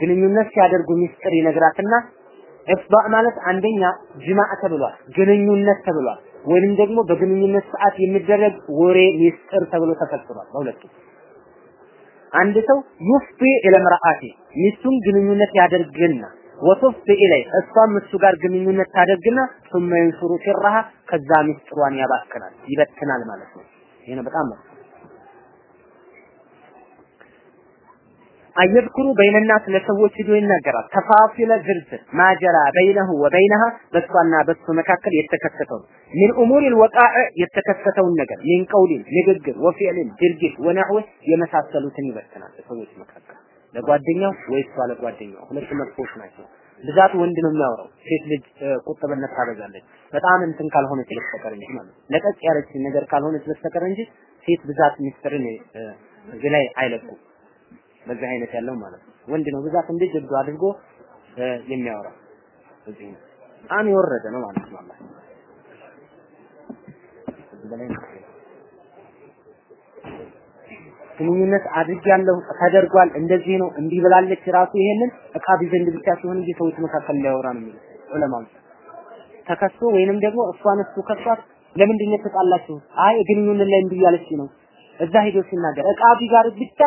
Speaker 1: ግንኙነት ሲያደርጉ ሚስጥር ይነግራትና إفضاء ማለት አንደኛ جماع ተብሏል፣ ግንኙነት ተብሏል። ወይንም ደግሞ በግንኙነት ሰዓት የሚደረግ ወሬ ሚስጥር ተብሎ ተፈስሯል። በሁለቱ አንድ ሰው ዩፍዲ ኢለ መርአቲ ሚስቱን ግንኙነት ያደርግና ወቱፍዲ ኢለይ እሷም እሱ ጋር ግንኙነት ታደርግና ثم ينشر سرها ከዛ ሚስጥሯን ያባክናል ይበትናል ማለት ነው። ይሄ ነው በጣም መጥፎ አየብኩሩ በይነናስ ለሰዎች ሂዶ ይናገራል። ተፋሲለ ዝርዝር ማጀራ በይነሁ ወበይነሃ በሷና በሱ መካከል የተከሰተው ሚን ኡሙሪል ወቃዕ የተከሰተውን ነገር ሚን ቀውሊን ንግግር፣ ወፊዕልን ድርጊት፣ ወነሕው የመሳሰሉትን ይበትናል። በሰዎች መካከል ለጓደኛው ወይ እሷ ለጓደኛው ሁለት መጥፎች ናቸው። ብዛት ወንድ ነው የሚያወራው። ሴት ልጅ ቁጥብነት ታበዛለች። በጣም እንትን ካልሆነች በስተቀር እንጂ ማለት ለቀቅ ያለች ነገር ካልሆነች በስተቀር እንጂ ሴት ብዛት ሚስጥርን እዚህ ላይ አይለቁም። በዚህ አይነት ያለው ማለት ነው። ወንድ ነው ብዛት እንደ ጀብዱ አድርጎ የሚያወራው እዚህ ነው። በጣም የወረደ ነው ማለት ነው። አላህ ግንኙነት አድርጊያለሁ ተደርጓል፣ እንደዚህ ነው እንዲህ ብላለች። ራሱ ይሄንን እቃቢ ዘንድ ብቻ ሲሆን እንጂ ሰዎች መካከል ሊያወራ ነው የሚሉት ዑለማው። ተከሶ ወይንም ደግሞ እሷን እሱ ከሷት ለምንድን ነው የተጣላችሁ? አይ ግንኙነት ላይ እንዲህ ያለች ነው እዛ ሄዶ ሲናገር እቃቢ ጋር ብቻ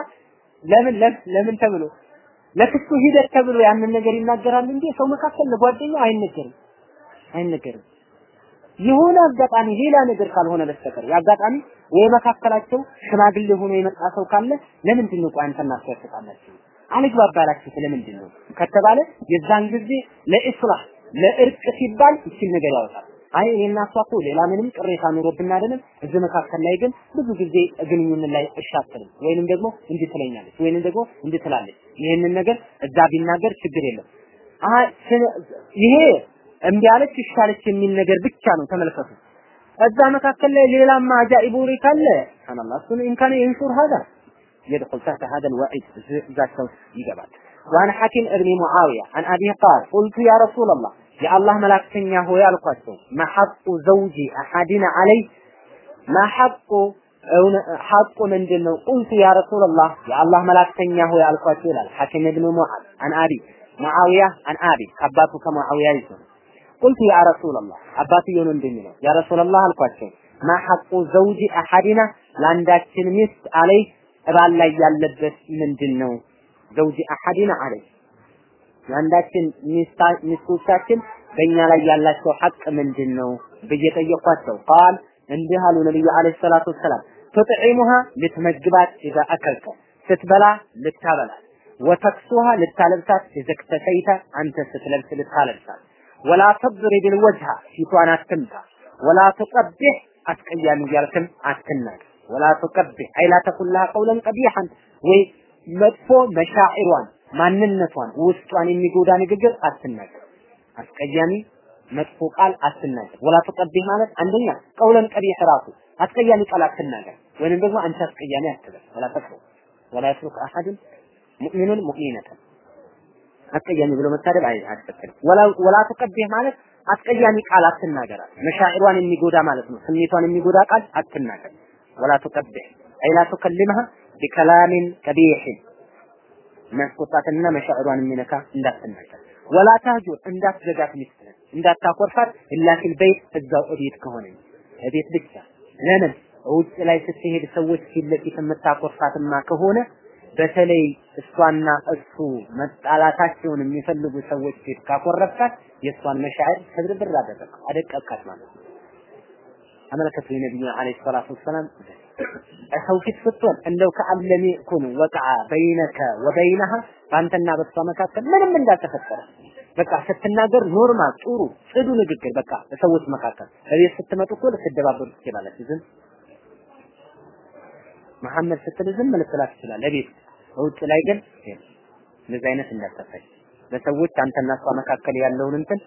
Speaker 1: ለምን ለምን ተብሎ ለክሱ ሂደት ተብሎ ያንን ነገር ይናገራል እንጂ ሰው መካከል ለጓደኛው አይነገርም አይነገርም። የሆነ አጋጣሚ ሌላ ነገር ካልሆነ በስተቀር የአጋጣሚ ወይ መካከላቸው ሽማግሌ ሆኖ የመጣ ሰው ካለ ለምንድን ነው ቆይ አንተና አልግባባላችሁ ስለምንድን ነው ከተባለ የዛን ጊዜ ለኢስላህ ለእርቅ ሲባል ይችል ነገር ያወጣል። አይ እኔና እሷ እኮ ሌላ ምንም ቅሬታ ኑሮብን አይደለም። እዚህ መካከል ላይ ግን ብዙ ጊዜ ግንኙነት ላይ እሻትልም ወይንም ደግሞ እንዲህ ትለኛለች ወይንም ደግሞ እንዲህ ትላለች። ይህንን ነገር እዛ ቢናገር ችግር የለም። አይ ይሄ እምቢ አለች ይሻለች የሚል ነገር ብቻ ነው። ተመልከቱ። እዛ መካከል ላይ ሌላማ አጃኢብ ወሬ ካለ ሱብሃንአላህ እሱን ኢንካን ይንሹር هذا يدخل تحت هذا الوعيد ذاته ይገባል وعن حكيم ابن معاوية عن أبي قال قلت يا رسول الله የአላህ መላእክተኛ ሆይ አልኳቸው ማሐቁ ዘውጂ አሐዲና አለይ ማሐቁ ሐቁ ምንድን ነው? ቁልቱ ያ ረሱላላህ የአላህ መላእክተኛ ሆይ አልኳቸው ይላል ሐኪም ኢብኑ ሙዓዝ አን አቢ ሙዓዊያ አን አቢ ከአባቱ ከሙዓዊያ ይዞ ቁልቱ ያ ረሱላላህ አባትየው ነው ያ ረሱላላህ አልኳቸው ማሐቁ ዘውጂ አሐዲና ለአንዳችን ሚስት አለይ እባል ላይ ያለበት ምንድን ነው? ዘውጂ አሐዲና አለይ የአንዳችን ሚስቶቻችን በእኛ ላይ ያላቸው ሐቅ ምንድን ነው ብዬ ጠየኳቸው። ቃል እንዲህ አሉ ነብዩ አለይሂ ሰላቱ ወሰላም ትጥዒሙሃ ልትመግባት ኢዛ አከልከ ስትበላ ልታበላት፣ ወተክሱሃ ልታለብሳት ኢዘክተሰይተ አንተ ስትለብስ ልታለብሳት፣ ወላ ተድሪብ ልወጅሃ ፊቷን አትምታ፣ ወላ ትቀቢሕ አስቀያሚ እያልክም አትናገር፣ ወላ ትቀቢሕ አይ ላ ቀውለን ቀቢሐን ወይ መጥፎ መሻዒሯን ማንነቷን ውስጧን የሚጎዳ ንግግር አትናገር። አስቀያሚ መጥፎ ቃል አትናገር። ወላ ተቀቢህ ማለት አንደኛ ቀውለን ቀቢህ ራሱ አስቀያሚ ቃል አትናገር፣ ወይንም ደግሞ አንተ አስቀያሚ አትበል። ወላ ተቅሩ ወላ ይስሩቅ አሐድን ሙእሚኑን ሙእሚነተን አስቀያሚ ብሎ መሳደብ አይ አትፈቅድም። ወላ ተቀቢህ ማለት አስቀያሚ ቃል አትናገራት። መሻዒሯን የሚጎዳ ማለት ነው። ስሜቷን የሚጎዳ ቃል አትናገር። ወላ ተቀቢህ አይ ላ ተከልምሃ ቢከላሚን ቀቢሕን ማስቆጣትና መሻዕሯን የሚነካ እንዳትናገር ወላ ታህጁር እንዳትዘጋት ሚስትህን እንዳታኮርፋት። ኢላ ፊል በይት እዛው እቤት ከሆነ እቤት ብቻ። ለምን? ውጭ ላይ ስትሄድ ሰዎች ፊት ለፊት የምታኮርፋትማ ከሆነ በተለይ እሷና እሱ መጣላታቸውን የሚፈልጉ ሰዎች ፊት ካኮረፍካት የእሷን مشاعر ተብርብር አደረግ አደቀቃት ማለት ነው። አመለከቱ የነቢዩ عليه الصلاة والسلام ሰው ፊት ስትሆን እንደው كأن لم يكن وقع بينك وبينها በአንተና በሷ መካከል ምንም እንዳልተፈጠረ በቃ ስትናገር normal ጥሩ ጽዱ ንግግር በቃ በሰዎች መካከል እቤት ስትመጡ እኮ ልትደባበሩ ትችላለች። ዝም መሐመድ ስትል ዝም ልትላት ትችላለህ እቤት። በውጭ ላይ ግን እንደዚህ አይነት እንዳታሳይ። በሰዎች አንተና እሷ መካከል ያለውን እንትን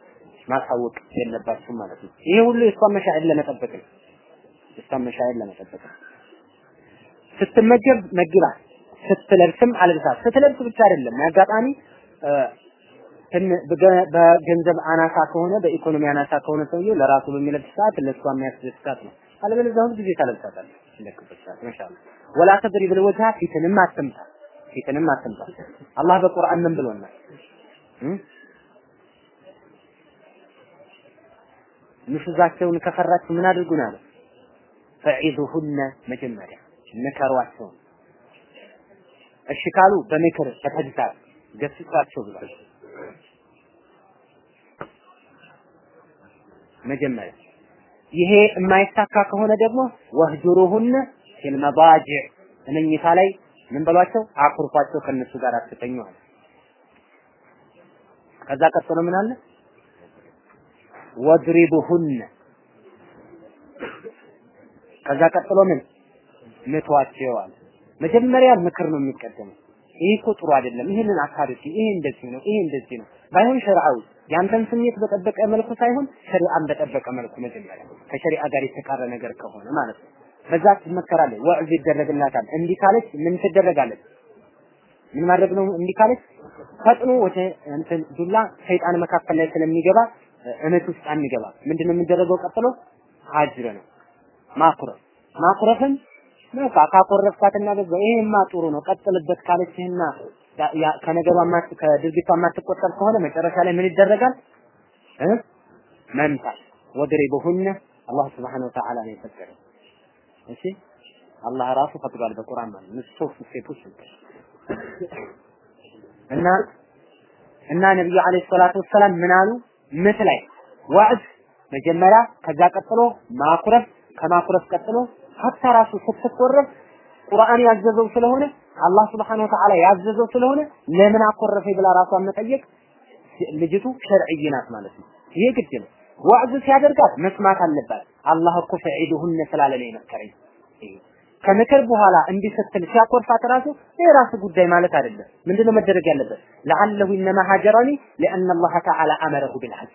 Speaker 1: ማሳወቅ የለባችሁም ማለት ነው። ይሄ ሁሉ የእሷን መሻዕር ለመጠበቅ ነው። የእሷን መሻዕር ለመጠበቅ ነው። ስትመገብ መግባት፣ ስትለብስም አልብሳት። ስትለብስ ብቻ አይደለም አጋጣሚ በገንዘብ አናሳ ከሆነ በኢኮኖሚ አናሳ ከሆነ ሰውየው ለራሱ በሚለብስ ሰዓት ለእሷ የሚያስደስታት ነው። አለበለዚያ ሁሉ ጊዜ ታለብሳታለህ። እንደክበት ሰዓት ማሻአላህ ወላ ተድሪብ ልወጅሃ ፊትንም አትምታ፣ ፊትንም አትምታ። አላህ በቁርአን ምን ብሎናል? ንሹዛቸውን ከፈራችሁ ምን አድርጉን አለ ፈዒዙሁነ መጀመሪያ ምከሯቸው እሺ ካሉ በምክር በተግሳጽ ገስጿቸው ብሏል መጀመሪያ ይሄ የማይሳካ ከሆነ ደግሞ ወህጁሩሁነ ፊል መባጅዕ መኝታ ላይ ምን በሏቸው? አኩርፏቸው ከነሱ ጋር አትተኙ አለ ከዛ ቀጥሎ ምን አለ? ወድሪቡሁነ ከዛ ቀጥሎ ምን ምቷቸው መጀመሪያ ምክር ነው የሚቀደመው ይሄ እኮ ጥሩ አይደለም ይሄንን አታድርጊ ይሄ እንደዚህ ነው ይሄ እንደዚህ ነው ባይሆን ሸርዓዊ ያንተን ስሜት በጠበቀ መልኩ ሳይሆን ሸሪዓን በጠበቀ መልኩ መጀመሪያ ከሸሪዓ ጋር የተቃረ ነገር ከሆነ ማለት ነው። በዛ ትመከራለች፣ ወዕዝ ይደረግላታል። እንዲህ ካለች ምን ትደረጋለች? ምን ማድረግ ነው? እንዲህ ካለች ፈጥኖ ወደ እንትን ዱላ ሰይጣን መካከል ላይ ስለሚገባ እምነት ውስጥ አንገባ። ምንድነው የሚደረገው? ቀጥሎ ሀጅር ነው ማኩረፍ። ማኩረፍም ነው ካኮረፍካትና በዛ ይሄማ ጥሩ ነው ቀጥልበት ካለችህና ከነገሯ ማት ከድርጊቷ ማትቆጠብ ከሆነ መጨረሻ ላይ ምን ይደረጋል? እ መምታት ወድሪቡሁነ አላህ Wa Ta'ala ነው የፈቀደው። እሺ አላህ ራሱ ፈቅዷል በቁርአን ማለት ነው። ሶስት ስቴፖች እና እና ነብዩ عليه الصلاة والسلام ምን አሉ? ምት ላይ وعظ መጀመሪያ ከዛ ቀጥሎ ማኩረፍ ከማኩረፍ ቀጥሎ حتى ራሱ ስትኮረፍ ቁርአን ያዘዘው ስለሆነ አላህ سبحانه وتعالى ያዘዘው ስለሆነ ለምን አኮረፈ ብላ ራሷን መጠየቅ ልጅቱ شرعي ናት ማለት ነው። ይሄ ግድ ነው። وعظ ሲያደርጋት መስማት አለባት። አላህ እኮ فعظوهن ስላለ ነው የመከረኝ። ከምክር በኋላ እንዲህ ስትል ሲያኮርፋት ራሱ የራሱ ጉዳይ ማለት አይደለም። ምንድነው መደረግ ያለበት? ለዓለሁ ኢነማ ሀጀረኒ ሊአነ አላህ ተዓላ አመረሁ ቢልሐጅ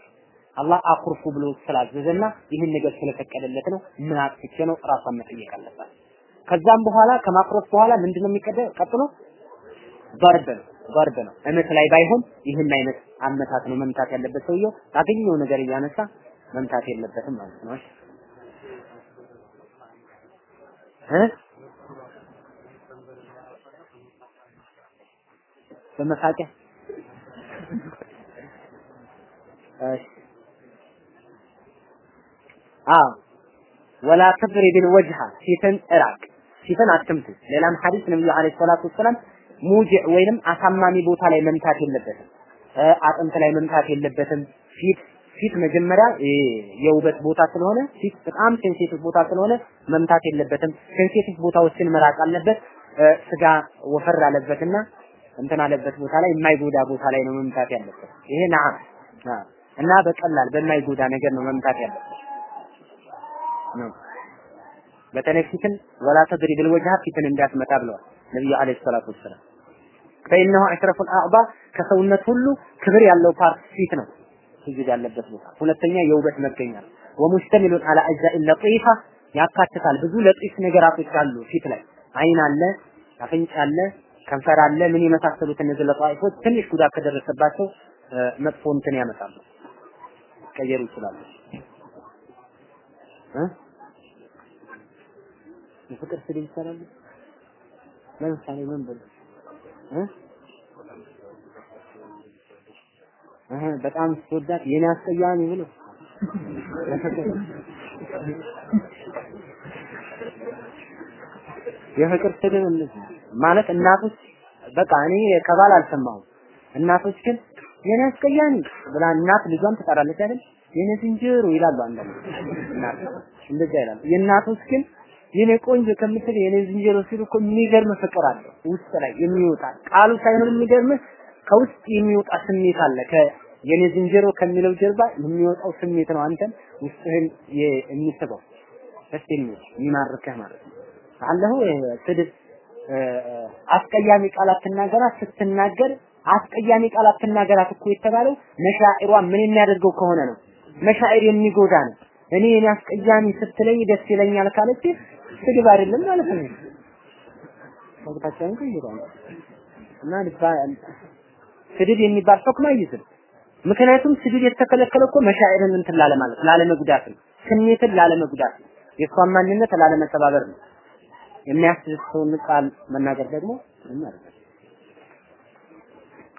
Speaker 1: አላህ አኩርፉ ብሎ ስላዘዘና ይህን ነገር ስለፈቀደለት ነው። ምን አጥፍቼ ነው ራሷን መጠየቅ አለባት። ከዛም በኋላ ከማኩረፍ በኋላ ምንድነው የሚቀደ ቀጥሎ ضرب ነው ضرب ነው እምነት ላይ ባይሆን ይህን አይነት አመታት ነው መምታት ያለበት ሰውየው ያገኘው ነገር እያነሳ መምታት የለበትም ማለት ነው እ በመሳቂያ እሺ አዎ። ወላ ተድሪብል ወጅሃ ፊትን እራቅ ፊትን አትምቱ። ሌላም ሐዲስ ነብዩ አለይሂ ሰላቱ ወሰላም ሙጅዕ ወይንም አሳማሚ ቦታ ላይ መምታት የለበትም። አጥንት ላይ መምታት የለበትም። ፊት ፊት መጀመሪያ የውበት ቦታ ስለሆነ ፊት በጣም ሴንሲቲቭ ቦታ ስለሆነ መምታት የለበትም። ሴንሲቲቭ ቦታዎችን መራቅ አለበት። ስጋ ወፈር አለበትና እንትን አለበት ቦታ ላይ የማይጎዳ ቦታ ላይ ነው መምታት ያለበት። ይሄ ነዓም። እና በቀላል በማይጎዳ ነገር ነው መምታት ያለበት ነው። በተለይ ፊትን ወላ ተድሪብ ልወጅሃ ፊትን እንዳትመታ ብለዋል ነብዩ عليه الصلاة والسلام። فإنه أشرف الأعضاء ከሰውነት ሁሉ ክብር ያለው part ፊት ነው سجود ያለበት ቦታ። ሁለተኛ የውበት መገኛ ومشتمل على أجزاء لطيفة ያካትታል ብዙ لطيف ነገራቶች አሉ ፊት ላይ አይን አለ፣ አፍንጫ አለ፣ ከንፈር አለ፣ ምን የመሳሰሉት እነዚህ ለጣይፎች ትንሽ ጉዳት ከደረሰባቸው መጥፎ እንትን ያመጣሉ ቀየሩ ይችላሉ እ የፍቅር ስድብ ይሰራሉ? ለምሳሌ ምን እ? እህ በጣም ስትወዳት የኔ አስቀያሚ ብሎ የፍቅር ስድብ ማለት እናቶች በቃ እኔ ከባል አልሰማሁም። እናቶች ግን የኔ አስቀያሚ ብላ እናት ልጇን ትጠራለች አይደል? የኔ ዝንጀሮ ይላሉ አንዳንድ እናት እንደዛ ይላሉ። የእናቶች ግን የኔ ቆንጆ ከምትል የኔ ዝንጀሮ ሲሉ እኮ የሚገርም ፍቅር አለ። ውስጥ ላይ የሚወጣ ቃሉ ሳይሆን የሚገርም ከውስጥ የሚወጣ ስሜት አለ። የኔ ዝንጀሮ ከሚለው ጀርባ የሚወጣው ስሜት ነው አንተን ውስጥህን የሚስበው። ደስ የሚል የሚማርከህ ማለት ነው። አለሁ ስድብ አስቀያሚ ቃላት ትናገራት ስትናገር አስቀያሚ ቃላት ትናገራት እኮ የተባለው መሻዒሯ ምን የሚያደርገው ከሆነ ነው። መሻዒር የሚጎዳ ነው እኔ እኔ አስቀያሚ ስትለኝ ደስ ይለኛል ካለች ስድብ አይደለም ማለት ነው። ሰውታቸውን ይይዛል እና ስድብ የሚባል ሁክም አይይዝም። ምክንያቱም ስድብ የተከለከለ እኮ መሻዒርን እንትን ላለ ማለት ላለመጉዳት ነው። ስሜትን ላለመጉዳት ነው። የእሷን ማንነት ላለመሰባበር ነው። የሚያስደስተውን ቃል መናገር ደግሞ ምንም አይደለም።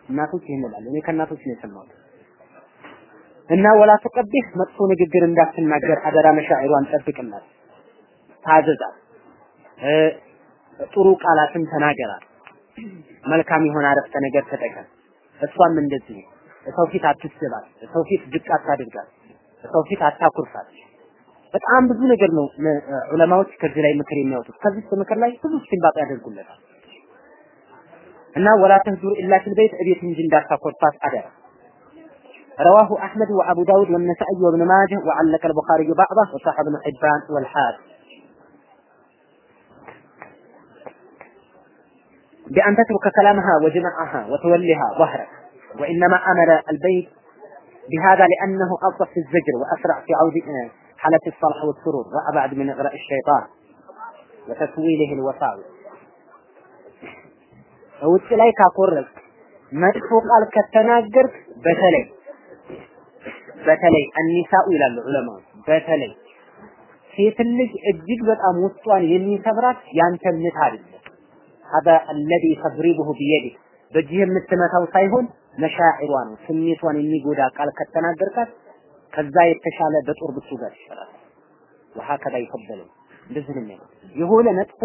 Speaker 1: እናቶች ይህን ይላሉ። እኔ ከእናቶች ነው የሰማሁት እና ወላ ተቀቢህ መጥፎ ንግግር እንዳትናገር አደራ መሻዒሯን ጠብቅላት። ታዘዛት ጥሩ ቃላትን ተናገራት መልካም የሆነ አረፍተ ነገር ተጠቀም። እሷም እንደዚህ ሰው ፊት አትስባት ሰው ፊት ዝቅ አታድርጋት። ሰው ፊት አታኩርፋት። በጣም ብዙ ነገር ነው ዑለማዎች ከዚህ ላይ ምክር የሚያወጡት። ከዚህ ምክር ላይ ብዙ ስቲምባጥ ያደርጉለታል። እና ወላ ተህዱር ኢላ ፊል ቤት እቤት እንጂ እንዳታኮርፋት አደራ رواه أحمد وأبو داود والنسائي وابن ماجه وعلق البخاري بعضه وصح ابن حبان والحاكم بأن تترك كلامها وجمعها وتوليها ظهرك وإنما أمر البيت بهذا لأنه ألطف في الزجر وأسرع في عود حالة الصلح والسرور وأبعد من إغراء الشيطان وتسويله الوساوس ውጭ ላይ ካኮረፍ መጥፎ ቃል ከተናገርክ በተለይ በተለይ አኒሳኡ ይላሉ ዑለማ በተለይ ሴት ልጅ እጅግ በጣም ውስጧን የሚሰብራት ያንተ እምነት አይደለም። ሀዳ አለዚ ተድሪቡሁ ቢየዲ በእጅህ የምትመታው ሳይሆን መሻዒሯ ነው። ስሜቷን የሚጎዳ ቃል ከተናገርካት ከዛ የተሻለ በጦር ብትወጋት ይሻላል። ወሀከዛ ይፈበለው እንደዚህ ነው የሆነ መጥፎ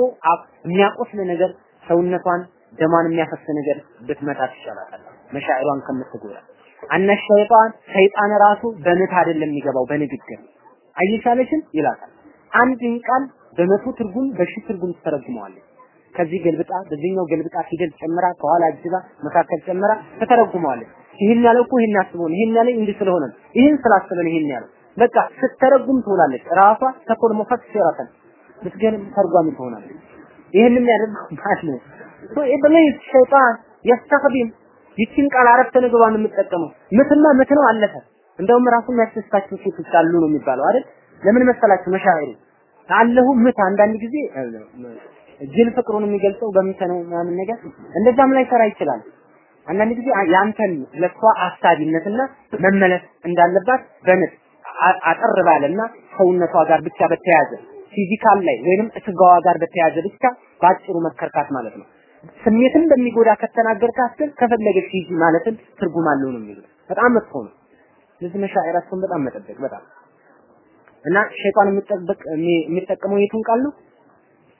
Speaker 1: የሚያቆስል ነገር ሰውነቷን ደማን የሚያፈስ ነገር ብትመታት ይሻላታል መሻዒሯን ከምትጎዳ አነ ሸይጣን ሸይጣን ራሱ በምት አይደለም የሚገባው በንግግር አይሻለሽም ይላታል። አንድን ቃል በመቶ ትርጉም በሺ ትርጉም ትተረጉመዋለች። ከዚህ ገልብጣ በዚህኛው ገልብጣ ፊደል ጨምራ ከኋላ አጅባ መካከል ጨምራ ተተረጉመዋለች። ይህን ያለው እኮ ይህን አስቦ ይህን ያለኝ እንዲህ ስለሆነ ይህን ስላሰበ ይህን ያለው። በቃ ስትተረጉም ትውላለች። ራሷ ተኮል ሙፈሲራተን ብትገንም ተርጓሚ ትሆናለች። ይህንም ያደርገው ማለት ነው። ሸይጣን የስተኽዲም ይችን ቃል አረፍተ ነገሯን የምትጠቀመው ምትና ምት ነው አለፈ። እንደውም ራሱ የሚያስደስታቸው ሴቶች አሉ ነው የሚባለው አይደል? ለምን መሰላችሁ? መሻዕሪ አለሁ ምት አንዳንድ ጊዜ ጅል ፍቅሩን የሚገልጸው በምት ነው ምናምን ነገር እንደዛም ላይ ሰራ ይችላል። አንዳንድ ጊዜ ያንተን ለሷ አሳቢነትና መመለስ እንዳለባት በምት አጠር ባለና ሰውነቷ ጋር ብቻ በተያያዘ ፊዚካል ላይ ወይንም ስጋዋ ጋር በተያያዘ ብቻ ባጭሩ መከርካት ማለት ነው። ስሜትን በሚጎዳ ከተናገርካት ግን ከፈለገች ሂጂ ማለትን ትርጉም አለው ነው የሚሉት። በጣም መጥፎ ነው። ስለዚህ መሻዕራቸውን በጣም መጠበቅ በጣም እና ሸይጣን የሚጠበቅ የሚጠቀመው የቱን ቃል ነው?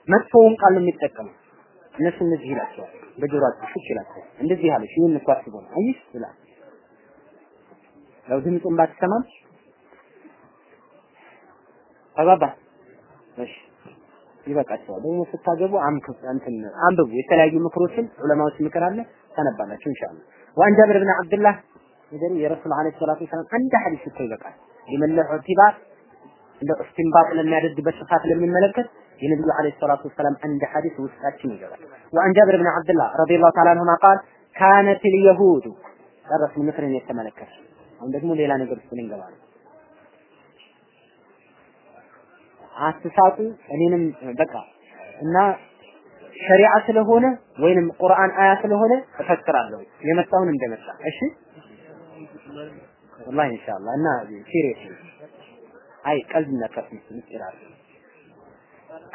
Speaker 1: መጥፎውን ቃል ነው የሚጠቀመው። እነሱ እነዚህ ይላቸዋል፣ በጆሮአቸው ሽክ ይላቸዋል። እንደዚህ አለሽ፣ ይህን እኮ አስቦ ነው አይሽ ይላል። ያው ድምፁን ባትሰማም ተግባባ። እሺ ይበቃቸዋል። ደግሞ ስታገቡ አንብቡ። የተለያዩ ምክሮችን ዑለማዎች ምክር አለ ታነባላችሁ ኢንሻአላህ። ወአን ጃብር ብን አብድላህ ይደሩ የረሱል ዓለይሂ ሰላቱ ወሰላም አንድ ሐዲስ እኮ ይበቃል። ሊመለህ ዑቲባር እንደ እስቲንባጥ ለሚያደርግ በስፋት ለሚመለከት የነብዩ ዓለይሂ ሰላቱ ወሰላም አንድ ሐዲስ ውስጣችን ይገባል። ወአን ጃብር ብን አብድላህ ረዲየላሁ ተዓላ አንሁማ ቃል ካነት ልየሁዱ ጨረስን፣ ምክርን የተመለከተ አሁን ደግሞ ሌላ ነገር ውስጥ ልንገባ ነው። አትሳቱ እኔንም በቃ እና ሸሪዓ ስለሆነ ወይንም ቁርአን አያ ስለሆነ እፈክራለሁ የመጣውን እንደመጣ። እሺ? والله إن شاء الله። እና serious አይ ቀልድ ነፈስ ምስጢር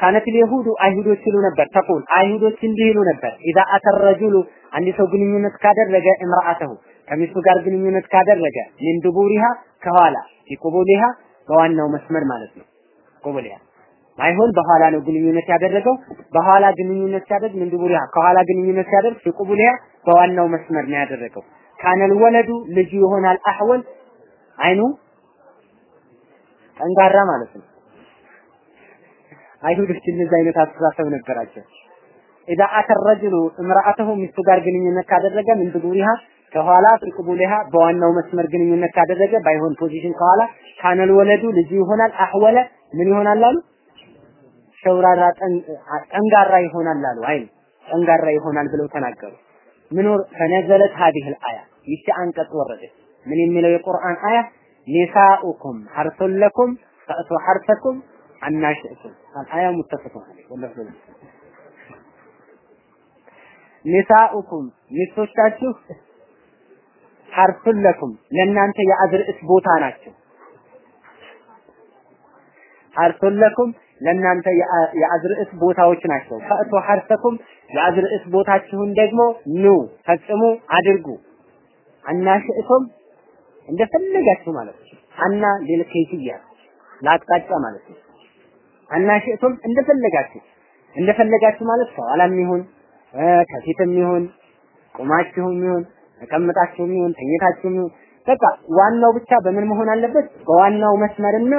Speaker 1: كانت اليهود አይሁዶች ይሉ ነበር። تقول አይሁዶች እንዲህ ይሉ ነበር። إذا أتى الرجل አንድ ሰው ግንኙነት ካደረገ امرأته ከሚስቱ ጋር ግንኙነት ካደረገ من دبرها ከኋላ ፊቁቡሊሃ በዋናው መስመር ማለት ነው። ቁቡሊያ ማይሆን በኋላ ነው ግንኙነት ያደረገው። በኋላ ግንኙነት ሲያደርግ ምን ድቡሪያ ከኋላ ግንኙነት ሲያደርግ ፊቁቡሊያ በዋናው መስመር ነው ያደረገው። ካነል ወለዱ ልጁ ይሆናል አህወል አይኑ ጠንጋራ ማለት ነው። አይሁዶች እንደዚህ አይነት አስተሳሰብ ነበራቸው ኢዛ አተ ረጅሉ እምራአተሁ ሚስቱ ጋር ግንኙነት ካደረገ ምን ድቡሪሃ ከኋላ في قبلها በዋናው መስመር ግንኙነት ካደረገ ባይሆን position ከኋላ كان الولد ልጁ ይሆናል أحول ምን ይሆናል አሉ ሸውራራ ጠንጋራ ይሆናል አሉ አይን ጠንጋራ ይሆናል ብለው ተናገሩ ምኖር ፈነዘለት هذه الآية ይቺ አንቀጽ ወረደች ምን የሚለው የቁርአን አያ ኒሳኡኩም ሐርሱን ለኩም ፈእቱ ሐርሰኩም አናሽእቱም አልአያ ሙተፈቅ አለይህ ወላሂ ኒሳኡኩም ሚስቶቻችሁ ሐርሱን ለኩም ለእናንተ የአዝርዕት ቦታ ናቸው ሐርሱን ለኩም ለእናንተ የአዝርዕት ቦታዎች ናቸው። ፈእቱ ሐርሰኩም የአዝርዕት ቦታችሁን ደግሞ ኑ ፈጽሙ አድርጉ። አናሽእቱም እንደፈለጋችሁ ማለት ነው። አና ሊልከይፍያ ለአቅጣጫ ማለት ነው። አናሽእቱም እንደፈለጋችሁ እንደፈለጋችሁ ማለት ከኋላም ይሁን ከፊትም ይሁን ቁማችሁም ይሁን ተቀምጣችሁም ይሁን ተኝታችሁም ይሁን በቃ ዋናው ብቻ በምን መሆን አለበት? በዋናው መስመርና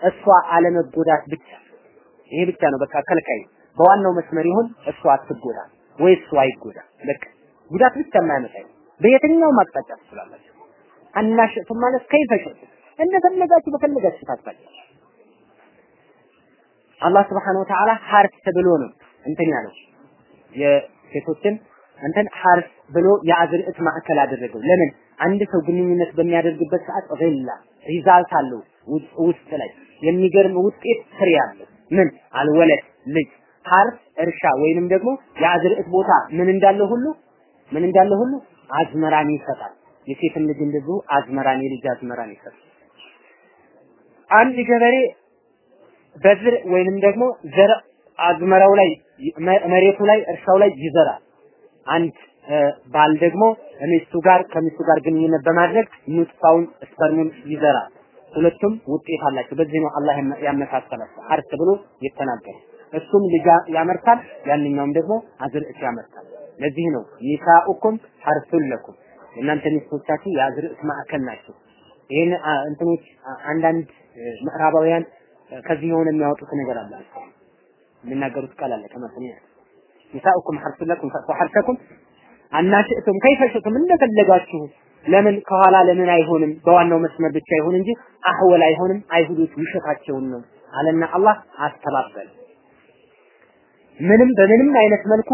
Speaker 1: እሷ አለመጎዳት ብቻ። ይሄ ብቻ ነው በቃ ከልካይ። በዋናው መስመር ይሁን እሷ አትጎዳ ወይ እሷ አይጎዳ። በቃ ጉዳት ብቻ የማያመጣ በየትኛውም አቅጣጫ ትችላላችሁ። አናሽቱም ማለት ከይፈሽ እንደፈለጋችሁ በፈለጋችሁ ታጥቃችሁ አላህ Wa Ta'ala ሐርስ ተብሎ ነው እንትን ያለው። የሴቶችን እንትን ሐርስ ብሎ የአዝርዕት ማዕከል አደረገው። ለምን? አንድ ሰው ግንኙነት በሚያደርግበት ሰዓት ሪዛልት አለው ውስጥ ላይ የሚገርም ውጤት ፍሬ አለው። ምን አልወለድ ልጅ ሐርስ እርሻ ወይንም ደግሞ የአዝርዕት ቦታ ምን እንዳለ ሁሉ ምን እንዳለ ሁሉ አዝመራን ይሰጣል። የሴትም ልጅ እንደዚሁ አዝመራን የልጅ አዝመራን ይሰጣል። አንድ ገበሬ በዝር ወይንም ደግሞ ዘር አዝመራው ላይ መሬቱ ላይ እርሻው ላይ ይዘራል። አንድ ባል ደግሞ ሚስቱ ጋር ከሚስቱ ጋር ግንኙነት በማድረግ ኑጥፋውን ስፐርሙን ይዘራል። ሁለቱም ውጤት አላቸው። በዚህ ነው አላህ ያመሳሰላቸው ሐርስ ብሎ የተናገረ። እሱም ልጅ ያመርታል፣ ያንኛውም ደግሞ አዝርዕት ያመርታል። ለዚህ ነው ኒሳኡኩም ሐርሱን ለኩም የእናንተ ሚስቶቻችሁ የአዝርዕት ማዕከል ናቸው። ይህን እንትኖች አንዳንድ ምዕራባውያን ከዚህ የሆነ የሚያወጡት ነገር አለ የሚናገሩት ቃል አለ ከመሰለኝ ኒሳኡኩም ሐርሱን ለኩም ፈእቱ ሐርሰኩም አናሽእቱም ከይፈ እንደፈለጋችሁ ለምን ከኋላ ለምን አይሆንም? በዋናው መስመር ብቻ ይሁን እንጂ አህወል አይሆንም አይሁዶች ውሸታቸውን ነው አለና አላህ አስተባበለ። ምንም በምንም አይነት መልኩ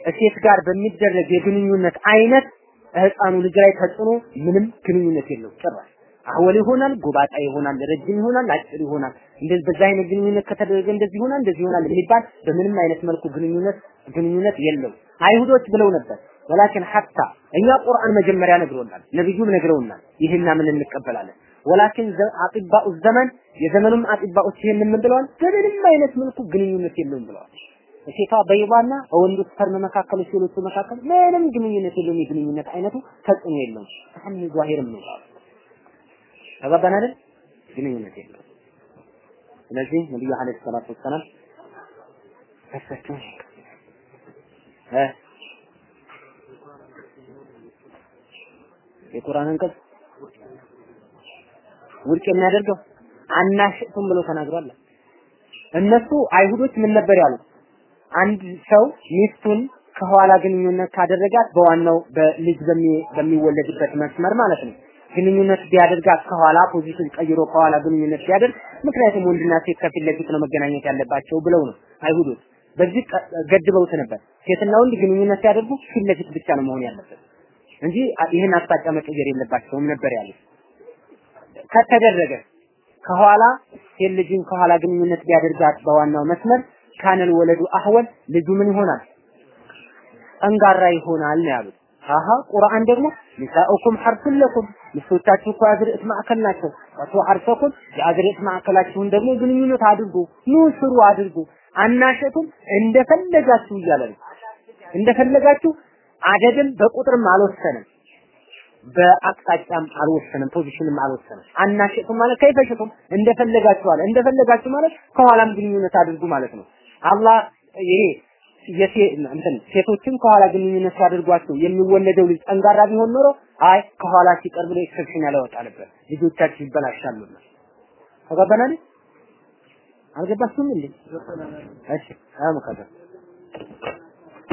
Speaker 1: እሴት ጋር በሚደረግ የግንኙነት አይነት ህፃኑ ልጅ ላይ ተጽዕኖ ምንም ግንኙነት የለው ጭራሽ። አህወል ይሆናል ጎባጣ ይሆናል ረጅም ይሆናል አጭር ይሆናል እንደዚህ በዛ አይነት ግንኙነት ከተደረገ እንደዚህ ይሆናል እንደዚህ ይሆናል የሚባል በምንም አይነት መልኩ ግንኙነት ግንኙነት የለው አይሁዶች ብለው ነበር ወላኪን ሐታ እኛ ቁርአን መጀመሪያ ነግሮናል ነብዩም ነግረውናል ይህና ምን እንቀበላለን? ወላኪን አጥባኡ ዘመን የዘመኑም አጥባዎች ይህንን ምን ብለዋል? በምንም አይነት መልኩ ግንኙነት የለውም ብለዋል። ሴቷ በይባና በወንዱ ስፐርም መካከል ሴሎቹ መካከል ምንም ግንኙነት የለውም የግንኙነት አይነቱ ተጽዕኖ የለውም። አሁን ዛሂርም ነው ተገባን አይደል? ግንኙነት የለውም። ስለዚህ ነብዩ አለይሂ ሰላቱ ወሰላም ፈሰቸው እ የቁርአን አንቀጽ ውድቅ የሚያደርገው أنى شئتم ብሎ ተናግሯል። እነሱ አይሁዶች ምን ነበር ያሉት? አንድ ሰው ሚስቱን ከኋላ ግንኙነት ካደረጋት በዋናው በልጅ በሚወለድበት መስመር ማለት ነው ግንኙነት ቢያደርጋት ከኋላ position ቀይሮ ከኋላ ግንኙነት ቢያደርግ ምክንያቱም ወንድና ሴት ከፊት ለፊት ነው መገናኘት ያለባቸው ብለው ነው አይሁዶች በዚህ ገድበውት ነበር። ሴትና ወንድ ግንኙነት ሲያደርጉ ፊት ለፊት ብቻ ነው መሆን ያለበት እንጂ ይህን አቅጣጫ መቀየር የለባቸውም ነበር ያሉት። ከተደረገ ከኋላ ሴት ልጅን ከኋላ ግንኙነት ቢያደርጋት በዋናው መስመር ካነል ወለዱ አህወል ልጁ ምን ይሆናል? ጠንጋራ ይሆናል ነው ያሉት። አሃ ቁርአን ደግሞ ኒሳኡኩም ሐርሱን ለኩም ሚስቶቻችሁ እኮ የአዝርዕት ማዕከል ናቸው። ወቶ ሐርሰኩም የአዝርዕት ማዕከላችሁን ደግሞ ግንኙነት አድርጉ፣ ኑ ስሩ አድርጉ። አናሸቱም እንደፈለጋችሁ እያለ ነው። እንደፈለጋችሁ አደድም በቁጥርም አልወሰንም፣ በአቅጣጫም አልወሰንም፣ ፖዚሽንም አልወሰንም። አናሸቱም ማለት ከይፈሽቱም እንደፈለጋችሁ አለ። እንደፈለጋችሁ ማለት ከኋላም ግንኙነት አድርጉ ማለት ነው። አላህ ይሄ እንትን ሴቶችን ከኋላ ግንኙነት ሲያደርጓቸው የሚወለደው ልጅ ጠንጋራ ቢሆን ኖሮ አይ ከኋላ ሲቀርብ ብሎ ኤክሰፕሽን ያለወጣ ነበር። ልጆቻችሁ ይበላሻሉና ተገባናል። አልገባችሁም እንዴ? እሺ አመካከል